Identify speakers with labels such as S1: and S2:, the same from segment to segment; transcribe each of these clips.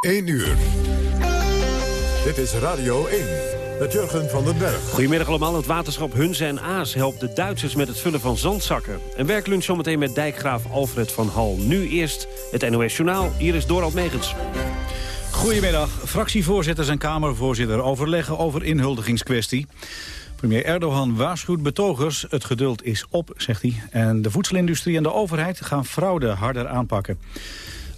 S1: 1 uur. Dit is Radio 1 met Jurgen van den Berg.
S2: Goedemiddag allemaal. Het waterschap Hunze en Aas helpt de Duitsers met het vullen van zandzakken. Een werklunch zometeen met dijkgraaf Alfred van Hal. Nu eerst het NOS Journaal. Hier is Dorald Megens.
S3: Goedemiddag. Fractievoorzitters en Kamervoorzitter overleggen over inhuldigingskwestie. Premier Erdogan waarschuwt betogers. Het geduld is op, zegt hij. En de voedselindustrie en de overheid gaan fraude harder aanpakken.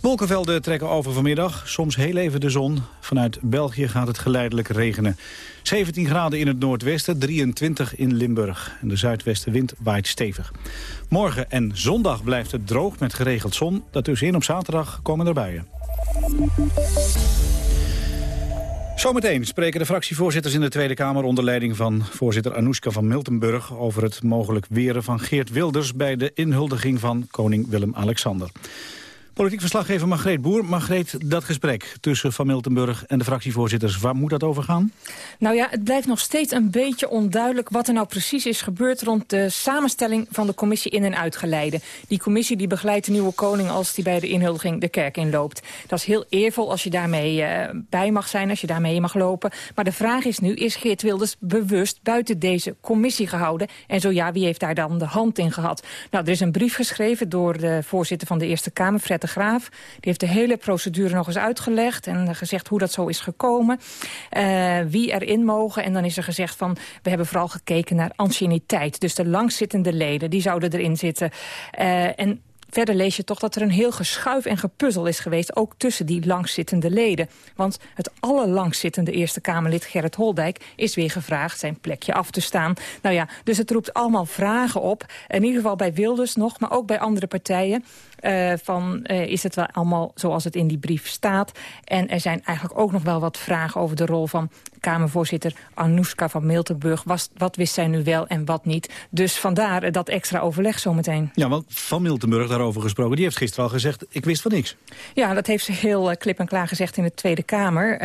S3: Wolkenvelden trekken over vanmiddag, soms heel even de zon. Vanuit België gaat het geleidelijk regenen. 17 graden in het noordwesten, 23 in Limburg. En de zuidwestenwind waait stevig. Morgen en zondag blijft het droog met geregeld zon. Daartussenin op zaterdag komen er buien. Zometeen spreken de fractievoorzitters in de Tweede Kamer... onder leiding van voorzitter Anoushka van Miltenburg... over het mogelijk weren van Geert Wilders... bij de inhuldiging van koning Willem-Alexander. Politiek verslaggever Margreet Boer. Margreet, dat gesprek tussen Van Miltenburg en de fractievoorzitters... waar moet dat over gaan?
S4: Nou ja, het blijft nog steeds een beetje onduidelijk... wat er nou precies is gebeurd rond de samenstelling van de commissie in- en uitgeleide. Die commissie die begeleidt de nieuwe koning als die bij de inhuldiging de kerk inloopt. Dat is heel eervol als je daarmee uh, bij mag zijn, als je daarmee mag lopen. Maar de vraag is nu, is Geert Wilders bewust buiten deze commissie gehouden? En zo ja, wie heeft daar dan de hand in gehad? Nou, er is een brief geschreven door de voorzitter van de Eerste Kamer, Fred de Graaf. Die heeft de hele procedure nog eens uitgelegd en gezegd hoe dat zo is gekomen. Uh, wie erin mogen. En dan is er gezegd van, we hebben vooral gekeken naar anciëniteit. Dus de langzittende leden, die zouden erin zitten. Uh, en Verder lees je toch dat er een heel geschuif en gepuzzel is geweest... ook tussen die langzittende leden. Want het allerlangzittende Eerste Kamerlid Gerrit Holdijk... is weer gevraagd zijn plekje af te staan. Nou ja, dus het roept allemaal vragen op. In ieder geval bij Wilders nog, maar ook bij andere partijen. Uh, van uh, is het wel allemaal zoals het in die brief staat. En er zijn eigenlijk ook nog wel wat vragen over de rol van Kamervoorzitter Anouska van Miltenburg. Wat wist zij nu wel en wat niet? Dus vandaar dat extra overleg zometeen.
S3: Ja, want Van Miltenburg daarover gesproken, die heeft gisteren al gezegd... ik wist van niks.
S4: Ja, dat heeft ze heel uh, klip en klaar gezegd in de Tweede Kamer.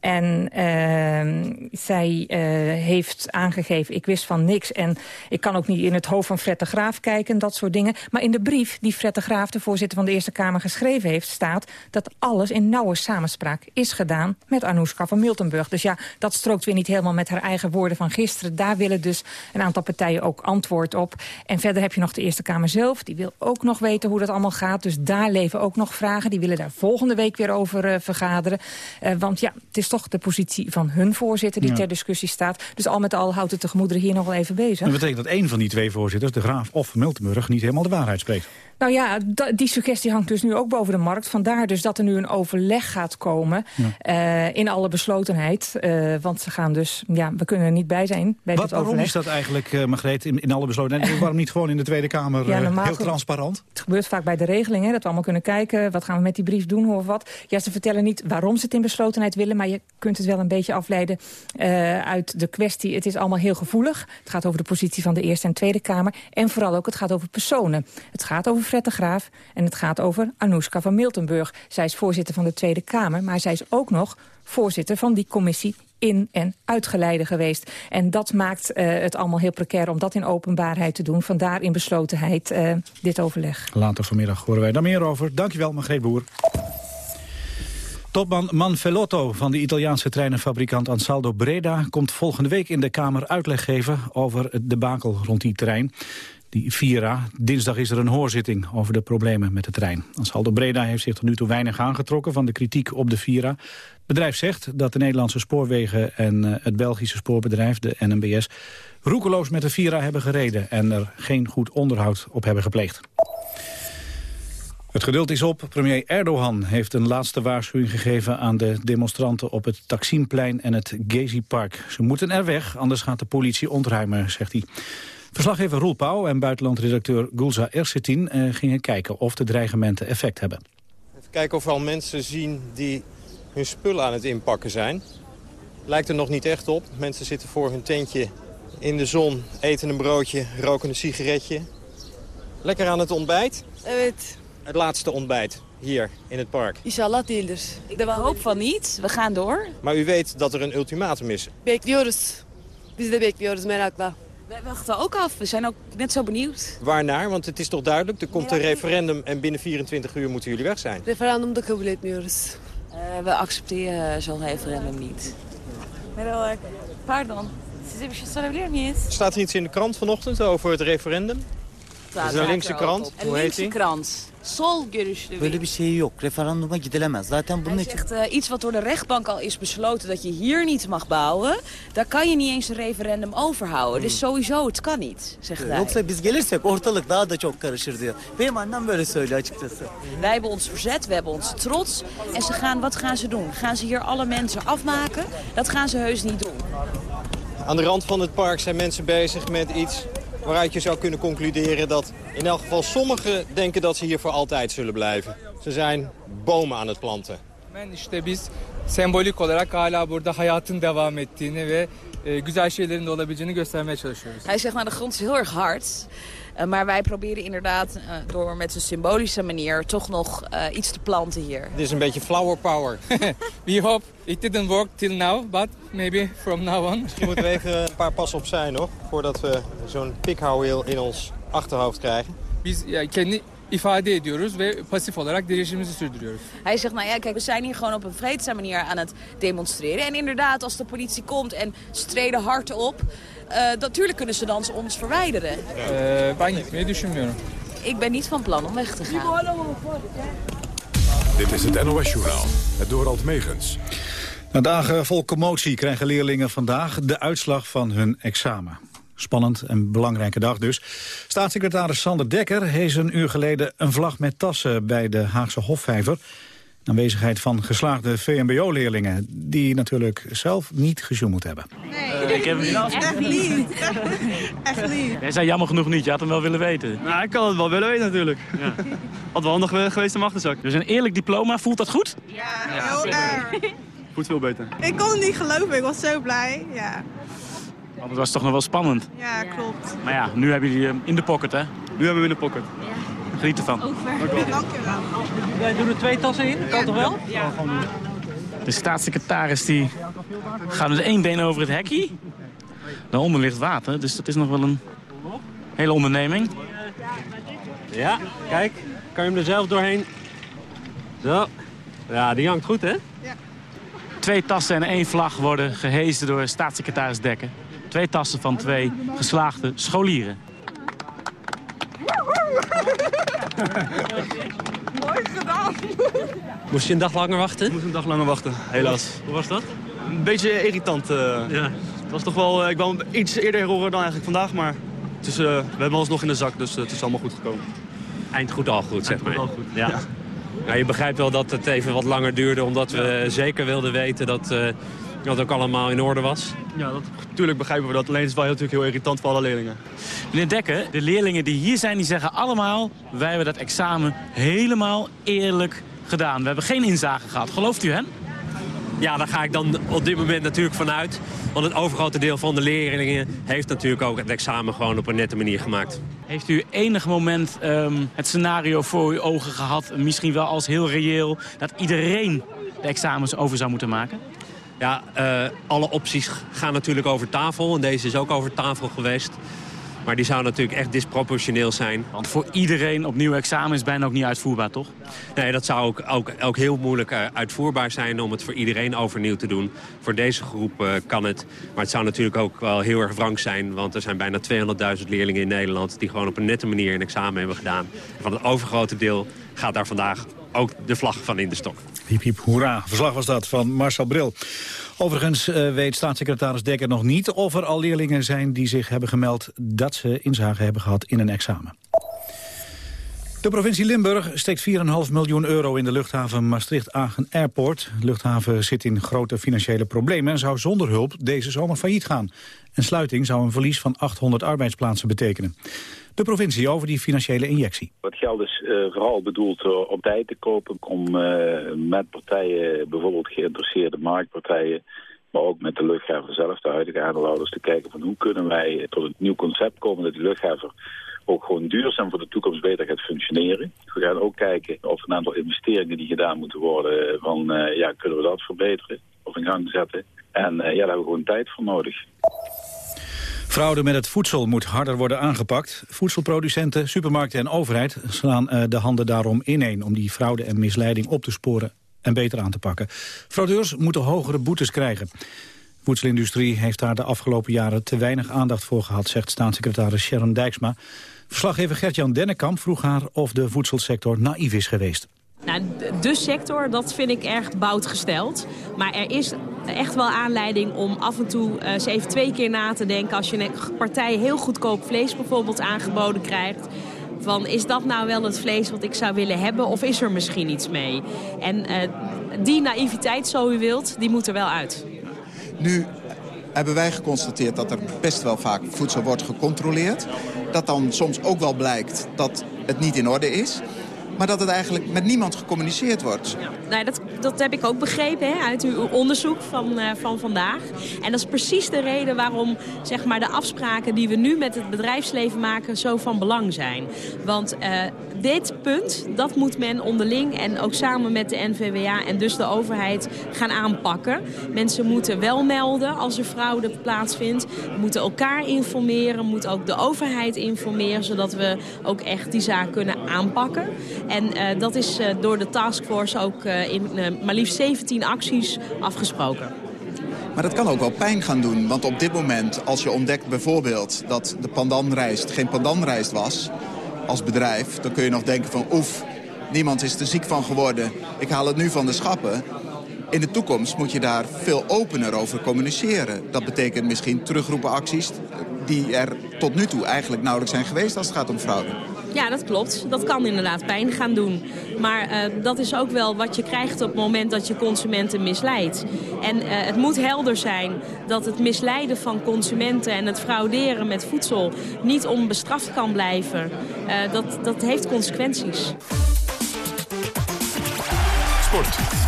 S4: En uh, zij uh, heeft aangegeven, ik wist van niks. En ik kan ook niet in het hoofd van Fred de Graaf kijken, dat soort dingen. Maar in de brief die Fred de Graaf, de voorzitter van de Eerste Kamer, geschreven heeft... staat dat alles in nauwe samenspraak is gedaan met Anoushka van Miltenburg. Dus ja, dat strookt weer niet helemaal met haar eigen woorden van gisteren. Daar willen dus een aantal partijen ook antwoord op. En verder heb je nog de Eerste Kamer zelf. Die wil ook nog weten hoe dat allemaal gaat. Dus daar leven ook nog vragen. Die willen daar volgende week weer over uh, vergaderen. Uh, want ja, het is toch de positie van hun voorzitter die ja. ter discussie staat. Dus al met al houdt het de gemoederen hier nog wel even bezig.
S3: Dat betekent dat één van die twee voorzitters, de Graaf of Miltenburg, niet helemaal de waarheid spreekt.
S4: Nou ja, die suggestie hangt dus nu ook boven de markt. Vandaar dus dat er nu een overleg gaat komen ja. uh, in alle beslotenheid. Uh, want ze gaan dus, ja, we kunnen er niet bij zijn bij
S3: Wat,
S4: dit
S3: waarom
S4: overleg.
S3: is dat eigenlijk, uh, Margreet, in, in alle beslotenheid? waarom niet gewoon in de Tweede Kamer ja, heel transparant?
S4: Het gebeurt vaak bij de regeling, hè, dat we allemaal kunnen kijken... wat gaan we met die brief doen of wat. Ja, ze vertellen niet waarom ze het in beslotenheid willen... maar je kunt het wel een beetje afleiden uit de kwestie. Het is allemaal heel gevoelig. Het gaat over de positie van de Eerste en Tweede Kamer. En vooral ook, het gaat over personen. Het gaat over Fred. En het gaat over Anoushka van Miltenburg. Zij is voorzitter van de Tweede Kamer, maar zij is ook nog voorzitter van die commissie in- en uitgeleide geweest. En dat maakt uh, het allemaal heel precair om dat in openbaarheid te doen. Vandaar in beslotenheid uh, dit overleg.
S3: Later vanmiddag horen wij daar meer over. Dankjewel, Margreet Boer. Topman Manfellotto van de Italiaanse treinenfabrikant Ansaldo Breda... komt volgende week in de Kamer uitleg geven over het debakel rond die trein die Vira. Dinsdag is er een hoorzitting over de problemen met de trein. Ansaldo Breda heeft zich tot nu toe weinig aangetrokken van de kritiek op de Vira. Het bedrijf zegt dat de Nederlandse spoorwegen en uh, het Belgische spoorbedrijf, de NMBS, roekeloos met de Vira hebben gereden en er geen goed onderhoud op hebben gepleegd. Het geduld is op. Premier Erdogan heeft een laatste waarschuwing gegeven aan de demonstranten op het Taksimplein en het Gezi-park. Ze moeten er weg, anders gaat de politie ontruimen, zegt hij. Verslaggever Roel Pauw en buitenlandredacteur Gulza Ersetin uh, gingen kijken of de dreigementen effect hebben.
S5: Even kijken of we al mensen zien die hun spullen aan het inpakken zijn. Lijkt er nog niet echt op. Mensen zitten voor hun tentje in de zon, eten een broodje, roken een sigaretje. Lekker aan het ontbijt?
S6: Evet.
S5: Het laatste ontbijt hier in het park.
S6: İnşallah değildir.
S7: Ik hoop van niet. We gaan door.
S5: Maar u weet dat er een ultimatum is.
S6: Bekliyoruz. Biz de bekliyoruz merakla.
S7: Wij wachten ook af. We zijn ook net zo benieuwd.
S5: Waarnaar? Want het is toch duidelijk, er komt een referendum en binnen 24 uur moeten jullie weg zijn.
S6: Referandum da kabul etmiyoruz.
S7: Uh, we accepteren zo'n referendum niet. Pardon.
S5: Staat er iets in de krant vanochtend over het referendum? Dat is een linkse krant.
S7: Een linkse krant. Sol görüşlü.
S8: Böyle bir şey yok. Referanduma gidilemez. Zaten bunun
S7: Hij
S8: için...
S7: zegt uh, iets wat door de rechtbank al is besloten dat je hier niet mag bouwen. Daar kan je niet eens een referendum overhouden. Dus sowieso, het kan niet, zegt hij.
S8: Yoksa biz gelirsek ortalık daha da çok karışır diyor. Benim annem böyle söylüyor açıkçası.
S7: Wij hebben ons verzet, we hebben onze trots. En ze gaan, wat gaan ze doen? Gaan ze hier alle mensen afmaken? Dat gaan ze heus niet doen.
S5: Aan de rand van het park zijn mensen bezig met iets waaruit je zou kunnen concluderen dat in elk geval sommigen denken dat ze hier voor altijd zullen blijven. Ze zijn bomen aan het planten.
S9: Ben işte biz sembolik olarak hala burada hayatın devam ettiğini ve e, güzel şeylerin de olabileceğini göstermeye çalışıyoruz.
S7: Hij zegt, nou de grond is heel erg hard. Uh, maar wij proberen inderdaad uh, door met een symbolische manier toch nog uh, iets te planten hier.
S5: Dit is een beetje flower power.
S9: We hope it didn't work till now, but maybe from now on.
S5: Misschien moeten we even een paar passen opzij nog, voordat we zo'n pikhouweel in ons achterhoofd krijgen.
S9: Ya, kendi ifade ediyoruz ve pasif olarak direnişimizi sürdürüyoruz.
S7: Hij zegt, nou ja, kijk, we zijn hier gewoon op een vreedzame manier aan het demonstreren. En inderdaad, als de politie komt en ze treden hard op... Uh, natuurlijk kunnen ze dan ons verwijderen.
S9: Uh, ben gitmeyi düşünmüyorum.
S7: Ik ben niet van plan om weg te gaan.
S1: Dit is het NOS-journaal, het Dorald Megens.
S3: Na dagen vol commotie krijgen leerlingen vandaag de uitslag van hun examen. Spannend en belangrijke dag dus. Staatssecretaris Sander Dekker hees een uur geleden een vlag met tassen bij de Haagse Hofvijver. In aanwezigheid van geslaagde VMBO-leerlingen, die natuurlijk zelf niet gesjoemeld hebben.
S10: Nee, uh, ik heb hem
S11: echt niet. echt niet.
S10: Jij zei jammer genoeg niet, je had hem wel willen weten.
S12: Nou, ik kan het wel willen weten natuurlijk. Ja. Had wel handig geweest mijn achterzak.
S10: Dus een eerlijk diploma, voelt dat goed?
S11: Ja, heel erg.
S12: Voelt veel beter.
S11: Ik kon het niet geloven, ik was zo blij. Ja.
S10: Want het was toch nog wel spannend.
S11: Ja, klopt.
S10: Maar ja, nu hebben jullie hem in de pocket, hè?
S12: Nu hebben we hem in de pocket.
S10: Ja. Geniet ervan.
S11: Dank je wel.
S13: Wij doen er twee tassen in, kan toch wel?
S10: Ja. De staatssecretaris die gaat met één been over het hekje. Daaronder ligt water, dus dat is nog wel een hele onderneming.
S2: Ja, kijk. Kan je hem er zelf doorheen? Zo. Ja, die hangt goed, hè?
S11: Ja.
S10: Twee tassen en één vlag worden gehezen door staatssecretaris Dekker. Twee tassen van twee geslaagde scholieren.
S11: Mooi gedaan.
S2: Moest je een dag langer wachten?
S12: Ik moest een dag langer wachten, helaas.
S2: Hoe was dat?
S12: Een beetje irritant. Uh,
S2: ja.
S12: Het was toch wel, uh, ik wou iets eerder horen dan eigenlijk vandaag, maar het is, uh, we hebben alles nog in de zak, dus het is allemaal goed gekomen.
S2: Eind goed al goed, zeg
S12: Eind
S2: maar.
S12: goed al goed,
S2: ja.
S12: ja.
S2: Nou, je begrijpt wel dat het even wat langer duurde, omdat we zeker wilden weten dat dat ook allemaal in orde was.
S12: Ja, dat, natuurlijk begrijpen we dat. Alleen is het wel natuurlijk heel irritant voor alle leerlingen.
S10: Meneer Dekker, de leerlingen die hier zijn, die zeggen allemaal... wij hebben dat examen helemaal eerlijk gedaan. We hebben geen inzage gehad. Gelooft u hen?
S2: Ja, daar ga ik dan op dit moment natuurlijk vanuit. Want het overgrote deel van de leerlingen heeft natuurlijk ook het examen gewoon op een nette manier gemaakt.
S10: Heeft u enig moment um, het scenario voor uw ogen gehad, misschien wel als heel reëel, dat iedereen de examens over zou moeten maken?
S2: Ja, uh, alle opties gaan natuurlijk over tafel. En deze is ook over tafel geweest. Maar die zou natuurlijk echt disproportioneel zijn.
S10: Want voor iedereen opnieuw examen is bijna ook niet uitvoerbaar, toch?
S2: Nee, dat zou ook, ook, ook heel moeilijk uh, uitvoerbaar zijn om het voor iedereen overnieuw te doen. Voor deze groep uh, kan het. Maar het zou natuurlijk ook wel heel erg wrang zijn. Want er zijn bijna 200.000 leerlingen in Nederland... die gewoon op een nette manier een examen hebben gedaan. En van het overgrote deel gaat daar vandaag ook de vlag van in de stok.
S3: Hiep hiep hoera. Verslag was dat van Marcel Bril. Overigens uh, weet staatssecretaris Dekker nog niet of er al leerlingen zijn die zich hebben gemeld dat ze inzage hebben gehad in een examen. De provincie Limburg steekt 4,5 miljoen euro in de luchthaven Maastricht-Agen Airport. De luchthaven zit in grote financiële problemen en zou zonder hulp deze zomer failliet gaan. En sluiting zou een verlies van 800 arbeidsplaatsen betekenen. De provincie over die financiële injectie.
S14: Het geld is uh, vooral bedoeld uh, op tijd te kopen om uh, met partijen, bijvoorbeeld geïnteresseerde marktpartijen, maar ook met de luchthaven zelf, de huidige aandeelhouders, te kijken van hoe kunnen wij tot een nieuw concept komen dat die luchthaven ook gewoon duurzaam voor de toekomst beter gaat functioneren. We gaan ook kijken of een aantal investeringen die gedaan moeten worden, van ja, kunnen we dat verbeteren of in gang zetten. En ja, daar hebben we gewoon tijd voor nodig.
S3: Fraude met het voedsel moet harder worden aangepakt. Voedselproducenten, supermarkten en overheid slaan uh, de handen daarom ineen... om die fraude en misleiding op te sporen en beter aan te pakken. Fraudeurs moeten hogere boetes krijgen. De voedselindustrie heeft daar de afgelopen jaren te weinig aandacht voor gehad, zegt staatssecretaris Sharon Dijksma. Verslaggever Gert-Jan Dennekamp vroeg haar of de voedselsector naïef is geweest.
S15: Nou, de sector, dat vind ik erg bout gesteld. Maar er is echt wel aanleiding om af en toe uh, eens even twee keer na te denken... als je een partij heel goedkoop vlees bijvoorbeeld aangeboden krijgt... van is dat nou wel het vlees wat ik zou willen hebben of is er misschien iets mee? En uh, die naïviteit, zo u wilt, die moet er wel uit.
S16: Nu hebben wij geconstateerd dat er best wel vaak voedsel wordt gecontroleerd. Dat dan soms ook wel blijkt dat het niet in orde is maar dat het eigenlijk met niemand gecommuniceerd wordt.
S15: Ja. Nou, dat, dat heb ik ook begrepen hè, uit uw onderzoek van, uh, van vandaag. En dat is precies de reden waarom zeg maar, de afspraken die we nu met het bedrijfsleven maken zo van belang zijn. Want uh, dit punt, dat moet men onderling en ook samen met de NVWA en dus de overheid gaan aanpakken. Mensen moeten wel melden als er fraude plaatsvindt. We moeten elkaar informeren, moeten ook de overheid informeren, zodat we ook echt die zaak kunnen aanpakken. En uh, dat is uh, door de taskforce ook uh, in maar liefst 17 acties afgesproken.
S16: Maar dat kan ook wel pijn gaan doen. Want op dit moment, als je ontdekt bijvoorbeeld dat de pandanrijst geen pandanrijst was... als bedrijf, dan kun je nog denken van oef, niemand is er ziek van geworden. Ik haal het nu van de schappen. In de toekomst moet je daar veel opener over communiceren. Dat betekent misschien terugroepen acties die er tot nu toe eigenlijk nauwelijks zijn geweest als het gaat om fraude.
S15: Ja, dat klopt. Dat kan inderdaad pijn gaan doen. Maar uh, dat is ook wel wat je krijgt op het moment dat je consumenten misleidt. En uh, het moet helder zijn dat het misleiden van consumenten en het frauderen met voedsel niet onbestraft kan blijven. Uh, dat, dat heeft consequenties.
S1: Sport.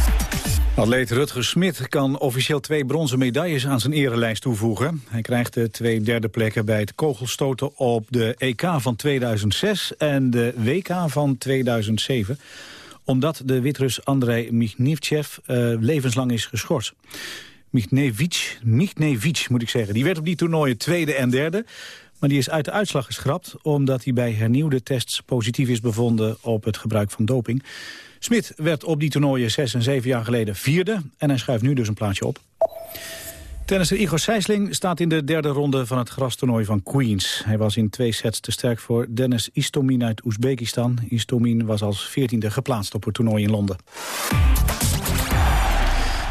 S3: Atleet Rutger Smit kan officieel twee bronzen medailles aan zijn erelijst toevoegen. Hij krijgt de twee derde plekken bij het kogelstoten op de EK van 2006 en de WK van 2007 omdat de Witrus Andrei Michnevchev uh, levenslang is geschorst. Michnevich moet ik zeggen, die werd op die toernooien tweede en derde. Maar die is uit de uitslag geschrapt omdat hij bij hernieuwde tests positief is bevonden op het gebruik van doping. Smit werd op die toernooien zes en zeven jaar geleden vierde. En hij schuift nu dus een plaatsje op. Tennisser Igor Sijsling staat in de derde ronde van het grastoernooi van Queens. Hij was in twee sets te sterk voor Dennis Istomin uit Oezbekistan. Istomin was als veertiende geplaatst op het toernooi in Londen.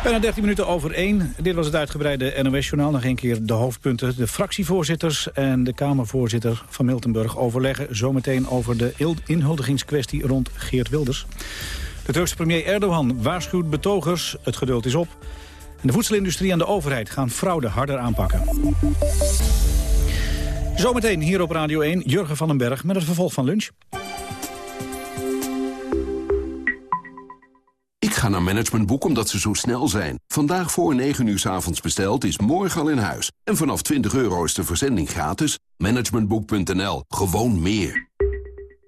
S3: Bijna 13 minuten over één. Dit was het uitgebreide NOS-journaal. Nog een keer de hoofdpunten. De fractievoorzitters en de Kamervoorzitter van Miltenburg overleggen zometeen over de inhuldigingskwestie rond Geert Wilders. De Turkse premier Erdogan waarschuwt betogers. Het geduld is op. En de voedselindustrie en de overheid gaan fraude harder aanpakken. Zometeen hier op Radio 1, Jurgen van den Berg met het vervolg van lunch.
S17: Ik ga naar Managementboek omdat ze zo snel zijn. Vandaag voor 9 uur s avonds besteld is morgen al in huis. En vanaf 20 euro is de verzending gratis. Managementboek.nl. Gewoon meer.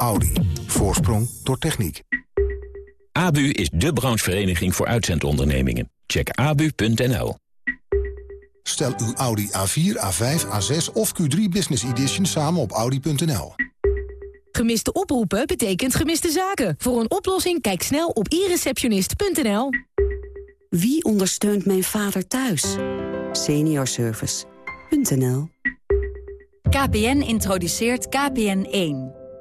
S18: Audi. Voorsprong door techniek.
S19: ABU is de branchevereniging voor uitzendondernemingen. Check abu.nl.
S18: Stel uw Audi A4, A5, A6 of Q3 Business Edition samen op Audi.nl.
S20: Gemiste oproepen betekent gemiste zaken. Voor een oplossing kijk snel op ireceptionist.nl.
S21: Wie ondersteunt mijn vader thuis? Seniorservice.nl
S22: KPN introduceert KPN1.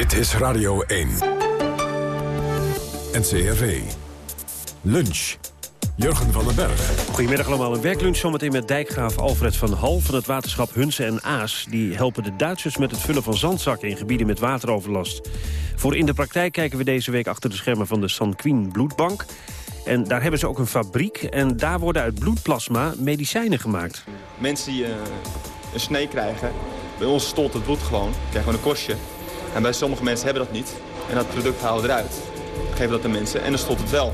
S1: Dit is Radio 1. NCRV. Lunch. Jurgen van den Berg.
S23: Goedemiddag allemaal. Een werklunch zometeen met dijkgraaf Alfred van Hal... van het waterschap Hunsen en Aas. Die helpen de Duitsers met het vullen van zandzakken... in gebieden met wateroverlast. Voor in de praktijk kijken we deze week achter de schermen... van de Sanquin Bloedbank. En daar hebben ze ook een fabriek. En daar worden uit bloedplasma medicijnen gemaakt.
S24: Mensen die eh, een snee krijgen, bij ons stolt het bloed gewoon. Krijgen we een korstje. En bij sommige mensen hebben dat niet. En dat product halen we eruit. Geven dat aan mensen en dan stolt het wel.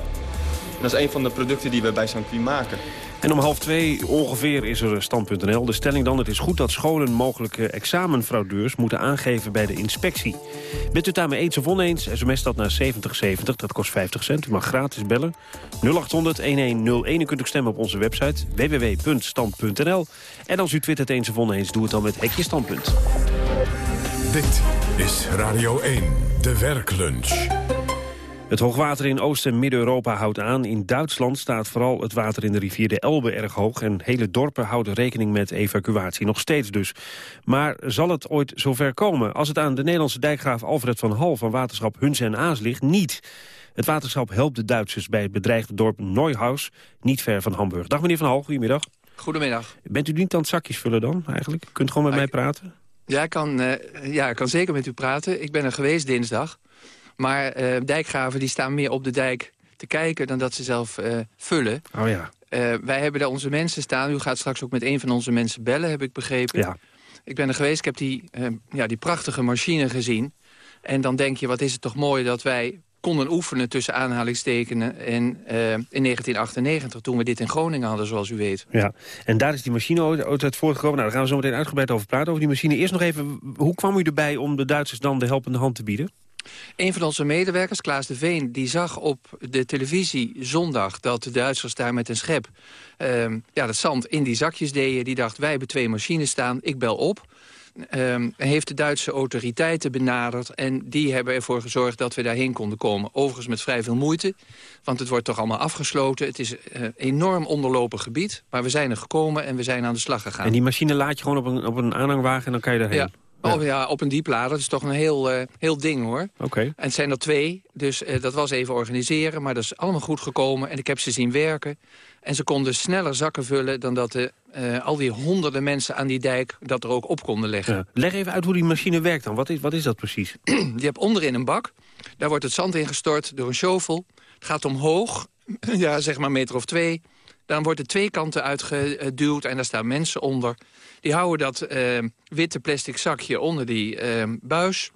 S24: En dat is een van de producten die we bij Sanquin maken.
S23: En om half twee ongeveer is er stand.nl. De stelling dan, het is goed dat scholen mogelijke examenfraudeurs moeten aangeven bij de inspectie. Bent u daarmee eens of oneens? SMS dat naar 7070, dat kost 50 cent. U mag gratis bellen. 0800-1101, u kunt ook stemmen op onze website www.stand.nl. En als u twittert eens of oneens, doe het dan met Hekje Standpunt.
S1: Dit is Radio 1, de werklunch.
S23: Het hoogwater in Oost- en Midden-Europa houdt aan. In Duitsland staat vooral het water in de rivier de Elbe erg hoog... en hele dorpen houden rekening met evacuatie, nog steeds dus. Maar zal het ooit zover komen? Als het aan de Nederlandse dijkgraaf Alfred van Hal... van waterschap Huns en Aas ligt, niet. Het waterschap helpt de Duitsers bij het bedreigde dorp Neuhaus... niet ver van Hamburg. Dag meneer van Hal, goedemiddag.
S25: Goedemiddag.
S23: Bent u niet aan het zakjes vullen dan, eigenlijk? Kunt gewoon met mij praten?
S25: Ja ik, kan, uh, ja, ik kan zeker met u praten. Ik ben er geweest dinsdag. Maar uh, dijkgraven die staan meer op de dijk te kijken dan dat ze zelf uh, vullen.
S23: Oh ja.
S25: Wij hebben daar onze mensen staan. U gaat straks ook met een van onze mensen bellen, heb ik begrepen.
S23: Ja.
S25: Ik ben er geweest, ik heb die, ja, die prachtige machine gezien. En dan denk je, wat is het toch mooi dat wij konden oefenen tussen aanhalingstekenen en, in 1998... toen we dit in Groningen hadden, zoals u weet.
S23: Ja, en daar is die machine ooit uit voortgekomen. Nou, daar gaan we zo meteen uitgebreid over praten, over die machine. Eerst nog even, hoe kwam u erbij om de Duitsers dan de helpende hand te bieden?
S25: Een van onze medewerkers, Klaas de Veen, die zag op de televisie zondag... dat de Duitsers daar met een schep um, ja, dat zand in die zakjes deden. Die dacht, wij hebben twee machines staan, ik bel op. Um, heeft de Duitse autoriteiten benaderd... en die hebben ervoor gezorgd dat we daarheen konden komen. Overigens met vrij veel moeite, want het wordt toch allemaal afgesloten. Het is een uh, enorm onderlopen gebied, maar we zijn er gekomen... en we zijn aan de slag gegaan.
S23: En die machine laat je gewoon op een, op een aanhangwagen en dan kan je daarheen?
S25: Ja. Oh ja, op een dieplader. Dat is toch een heel, uh, heel ding hoor.
S23: Oké.
S25: En het zijn er twee, dus uh, dat was even organiseren. Maar dat is allemaal goed gekomen en ik heb ze zien werken. En ze konden sneller zakken vullen dan dat de, uh, al die honderden mensen aan die dijk... dat er ook op konden leggen.
S23: Ja. Leg even uit hoe die machine werkt dan. Wat is, wat is dat precies?
S25: Je hebt onderin een bak. Daar wordt het zand ingestort door een shovel. Het gaat omhoog, ja, zeg maar meter of twee... Dan wordt de twee kanten uitgeduwd en daar staan mensen onder. Die houden dat uh, witte plastic zakje onder die uh, buis.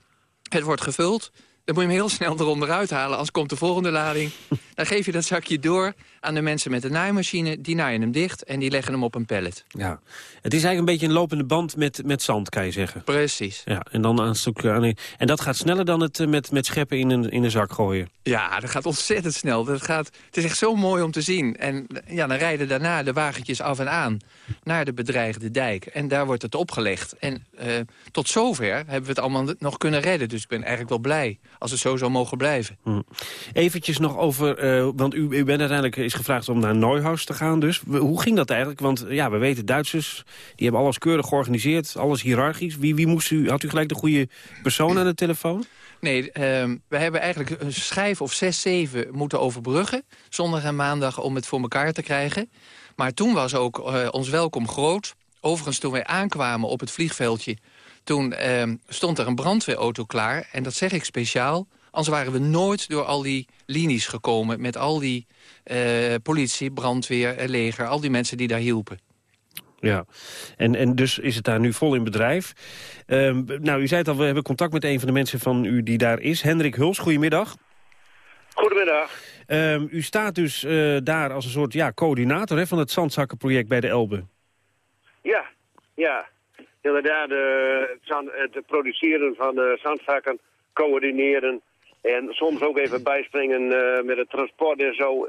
S25: Het wordt gevuld. Dan moet je hem heel snel eronder uithalen, anders komt de volgende lading. Dan geef je dat zakje door aan de mensen met de naaimachine. Die naaien hem dicht en die leggen hem op een pallet.
S23: Ja, het is eigenlijk een beetje een lopende band met, met zand, kan je zeggen.
S25: Precies.
S23: Ja, en dan een stuk aan. En dat gaat sneller dan het met, met scheppen in een, in een zak gooien.
S25: Ja, dat gaat ontzettend snel. Dat gaat, het is echt zo mooi om te zien. En ja, dan rijden daarna de wagentjes af en aan naar de bedreigde dijk. En daar wordt het opgelegd. En uh, tot zover hebben we het allemaal nog kunnen redden. Dus ik ben eigenlijk wel blij als het zo zou mogen blijven.
S23: Hm. Eventjes nog over, uh, want u, u bent uiteindelijk is gevraagd om naar Neuhaus te gaan dus. Hoe ging dat eigenlijk? Want ja, we weten Duitsers, die hebben alles keurig georganiseerd, alles hiërarchisch. Wie, wie moest u, had u gelijk de goede persoon aan de telefoon?
S25: Nee, uh, we hebben eigenlijk een schijf of zes, zeven moeten overbruggen. Zondag en maandag om het voor elkaar te krijgen. Maar toen was ook ons welkom groot. Overigens, toen wij aankwamen op het vliegveldje... toen uh, stond er een brandweerauto klaar. En dat zeg ik speciaal. Anders waren we nooit door al die linies gekomen... met al die uh, politie, brandweer, leger, al die mensen die daar hielpen.
S23: Ja, en, en dus is het daar nu vol in bedrijf. Uh, nou, u zei het al, we hebben contact met een van de mensen van u die daar is. Hendrik Huls, goedemiddag.
S26: Goedemiddag.
S23: Uh, u staat dus uh, daar als een soort ja, coördinator hè, van het zandzakkenproject bij de Elbe.
S26: Ja, ja. Inderdaad, uh, het, het produceren van zandzakken, coördineren... en soms ook even bijspringen uh, met het transport en zo.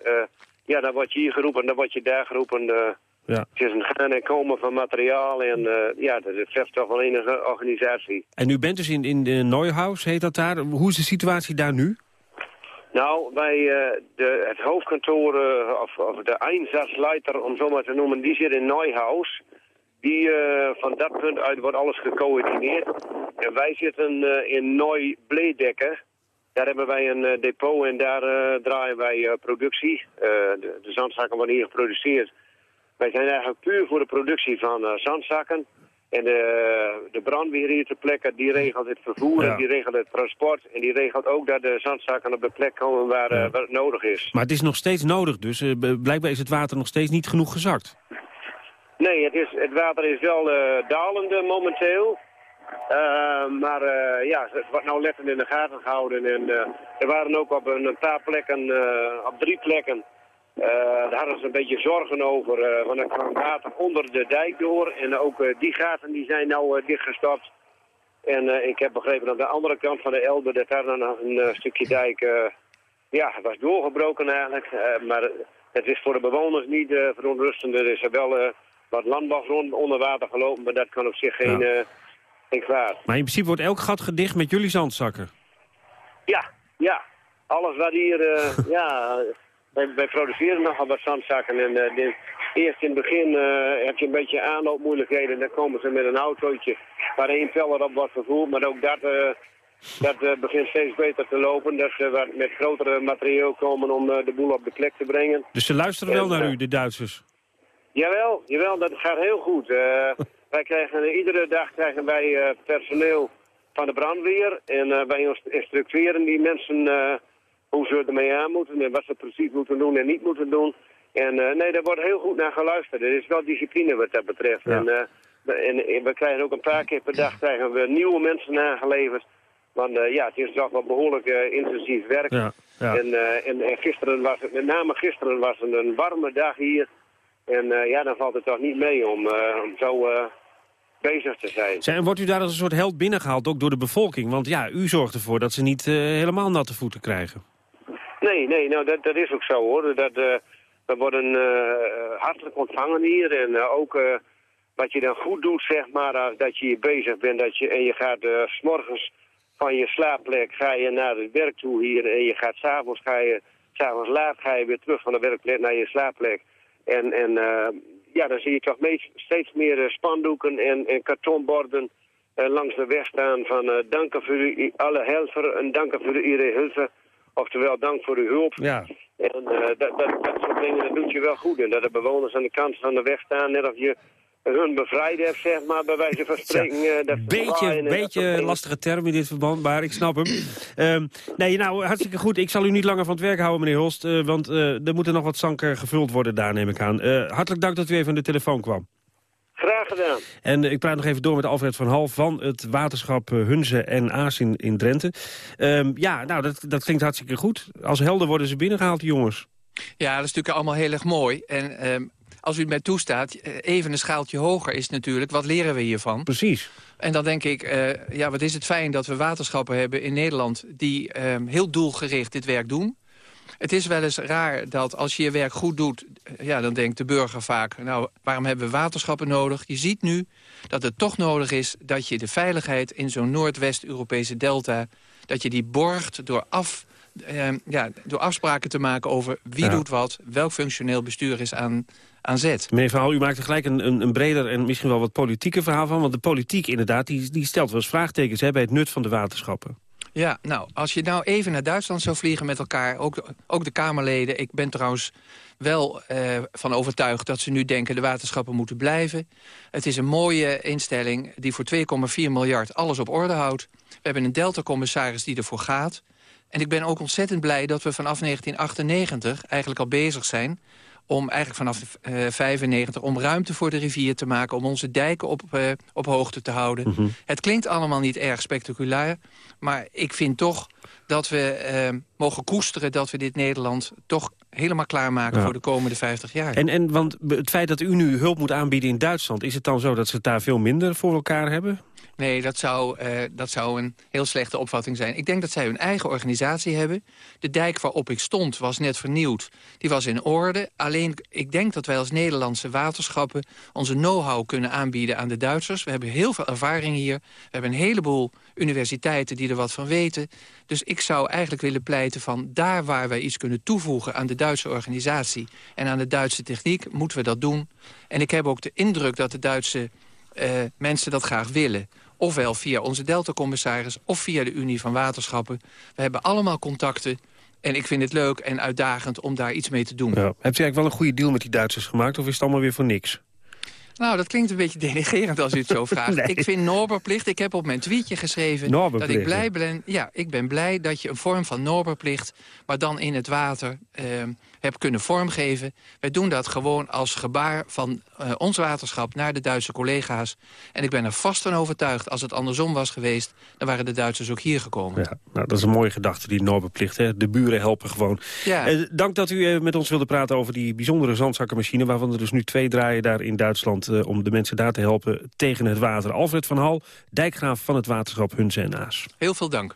S26: ja, dan word je hier geroepen, dan word je daar geroepen. eh.
S23: Ja.
S26: Het is een gaan en komen van materiaal en eh, ja, dat vergt toch wel enige organisatie.
S23: En u bent dus in, in de Neuhaus, heet dat daar. Hoe is de situatie daar nu?
S26: Nou, eh, de, het hoofdkantoor, eh, of, of de Einsatzleiter, om zo maar te noemen, die zit in Neuhaus. Die, eh, van dat punt uit wordt alles gecoördineerd. En wij zitten eh, in Neu-Bledekke. Daar hebben wij een eh, depot en daar eh, draaien wij eh, productie. De, de zandzakken worden hier geproduceerd. Wij zijn eigenlijk puur voor de productie van zandzakken. En de, de brandweer hier ter plekke, die regelt het vervoer,
S23: Ja.
S26: en die regelt het transport. En die regelt ook dat de zandzakken op de plek komen waar, waar het nodig is.
S23: Maar het is nog steeds nodig, dus blijkbaar is het water nog steeds niet genoeg gezakt.
S26: Nee, het, is, het water is wel dalende momenteel. Eh, maar eh, ja, het wordt nou lettend in de gaten gehouden. En eh, er waren ook op een, paar plekken, op drie plekken, daar hadden ze een beetje zorgen over. want er kwam water onder de dijk door. En ook die gaten die zijn nou dichtgestopt. En ik heb begrepen dat aan de andere kant van de Elbe, dat daar dan een stukje dijk ja, was doorgebroken eigenlijk. Maar het is voor de bewoners niet verontrustend. Er is wel wat landbouwgrond onder water gelopen, maar dat kan op zich geen,
S23: Ja. Maar in principe wordt elk gat gedicht met jullie zandzakken.
S26: Ja, ja. Alles wat hier, eh, ja, wij, wij produceren nogal wat zandzakken. En eh, de- eerst in het begin eh, heb je een beetje aanloopmoeilijkheden. Dan komen ze met een autootje waar één teller op wordt vervoerd. Maar ook dat, dat begint steeds beter te lopen. Dat ze wat met grotere materieel komen om de boel op de plek te brengen.
S23: Dus ze luisteren wel
S26: En,
S23: naar u, de Duitsers.
S26: Jawel, jawel, dat gaat heel goed. Wij krijgen, eh, iedere dag krijgen wij eh, personeel van de brandweer. En eh, wij ins- instructeren die mensen hoe ze ermee aan moeten en wat ze precies moeten doen en niet moeten doen. En nee, daar wordt heel goed naar geluisterd. Er is wel discipline wat dat betreft.
S23: Ja.
S26: En, we- en, en we krijgen ook een paar keer per dag krijgen we nieuwe mensen aangeleverd. Want ja, het is toch wel behoorlijk eh, intensief werk.
S23: Ja, ja.
S26: En, en, en gisteren was het, met name gisteren was het een warme dag hier. En ja, dan valt het toch niet mee om, om zo bezig te zijn.
S23: Zijn, wordt u daar als een soort held binnengehaald, ook door de bevolking? Want ja, u zorgt ervoor dat ze niet eh, helemaal natte voeten krijgen.
S26: Nee, nee, nou dat, dat is ook zo hoor. Dat, eh, we worden eh, hartelijk ontvangen hier. En ook wat je dan goed doet, zeg maar, als dat je hier bezig bent. Dat je, en je gaat s s'morgens van je slaapplek ga je naar het werk toe hier. En je gaat s'avonds ga je, s'avonds laat ga je weer terug van de werkplek naar je slaapplek. En, en ja, dan zie je toch meest, steeds meer eh, spandoeken en, en kartonborden eh, langs de weg staan van eh danken voor u, alle helfer en danken voor iedere hulp. Oftewel, dank voor uw hulp.
S23: Ja.
S26: En dat, dat, dat soort dingen dat doet je wel goed. En dat de bewoners aan de kant van de weg staan, net of je hun bevrijd hebt, zeg maar, bij wijze van spreken. eh, dat ze
S23: Beetje,
S26: dat soort
S23: beetje lastige term in dit verband, maar ik snap hem. Ehm, nee, nou, hartstikke goed. Ik zal u niet langer van het werk houden, meneer Holst. eh, want eh, er moeten nog wat zanken gevuld worden daar, neem ik aan. Eh, hartelijk dank dat u even aan de telefoon kwam.
S26: Graag gedaan.
S23: En eh, ik praat nog even door met Alfred van Hal van het waterschap eh, Hunze en Aas in, in Drenthe. Ehm, ja, nou, dat, dat klinkt hartstikke goed. Als helden worden ze binnengehaald, die jongens.
S25: Ja, dat is natuurlijk allemaal heel erg mooi. En ehm, als u het mij toestaat, eh, even een schaaltje hoger is natuurlijk... wat leren we hiervan?
S23: Precies.
S25: En dan denk ik, eh, ja, wat is het fijn dat we waterschappen hebben in Nederland... die ehm, heel doelgericht dit werk doen. Het is wel eens raar dat als je je werk goed doet... eh, ja, dan denkt de burger vaak, nou, waarom hebben we waterschappen nodig? Je ziet nu dat het toch nodig is dat je de veiligheid... in zo'n Noordwest-Europese delta, dat je die borgt door af... ehm, ja, door afspraken te maken over wie
S23: Ja.
S25: doet wat, welk functioneel bestuur is aan, aan zet.
S23: Meneer Van Hal, u maakt er gelijk een, een, een breder en misschien wel wat politieke verhaal van. Want de politiek inderdaad, die, die stelt wel eens vraagtekens hè, bij het nut van de waterschappen.
S25: Ja, nou, als je nou even naar Duitsland zou vliegen met elkaar... ook de, ook de Kamerleden, ik ben trouwens wel eh, van overtuigd... dat ze nu denken de waterschappen moeten blijven. Het is een mooie instelling die voor 2,4 miljard alles op orde houdt. We hebben een Delta-commissaris die ervoor gaat. En ik ben ook ontzettend blij dat we vanaf 1998 eigenlijk al bezig zijn om eigenlijk vanaf eh 95 om ruimte voor de rivier te maken... om onze dijken op, eh, op hoogte te houden.
S23: Mhm.
S25: Het klinkt allemaal niet erg spectaculair... maar ik vind toch dat we eh, mogen koesteren... dat we dit Nederland toch helemaal klaarmaken
S23: Ja.
S25: voor de komende 50 jaar.
S23: En, en want het feit dat u nu hulp moet aanbieden in Duitsland... is het dan zo dat ze het daar veel minder voor elkaar hebben?
S25: Nee, dat zou, uh, dat zou een heel slechte opvatting zijn. Ik denk dat zij hun eigen organisatie hebben. De dijk waarop ik stond was net vernieuwd. Die was in orde. Alleen, ik denk dat wij als Nederlandse waterschappen... onze know-how kunnen aanbieden aan de Duitsers. We hebben heel veel ervaring hier. We hebben een heleboel universiteiten die er wat van weten. Dus ik zou eigenlijk willen pleiten van... daar waar wij iets kunnen toevoegen aan de Duitse organisatie... en aan de Duitse techniek, moeten we dat doen. En ik heb ook de indruk dat de Duitse uh, mensen dat graag willen ofwel via onze Delta-commissaris of via de Unie van Waterschappen. We hebben allemaal contacten en ik vind het leuk en uitdagend om daar iets mee te doen.
S23: Ja. Hebt u eigenlijk wel een goede deal met die Duitsers gemaakt of is het allemaal weer voor niks?
S25: Nou, dat klinkt een beetje denigerend als u het zo vraagt. nee. Ik vind Norberplicht, ik heb op mijn tweetje geschreven... dat ik blij ben, ja, ik ben blij dat je een vorm van Norberplicht... maar dan in het water uh, hebt kunnen vormgeven. Wij doen dat gewoon als gebaar van uh, ons waterschap naar de Duitse collega's. En ik ben er vast van overtuigd, als het andersom was geweest... dan waren de Duitsers ook hier gekomen.
S23: Ja, nou, dat is een mooie gedachte, die Norberplicht. Hè? De buren helpen gewoon.
S25: Ja.
S23: Uh, dank dat u met ons wilde praten over die bijzondere zandzakkenmachine... waarvan er dus nu twee draaien daar in Duitsland... om de mensen daar te helpen tegen het water. Alfred van Hal, dijkgraaf van het waterschap Hunze en Aas.
S25: Heel veel dank.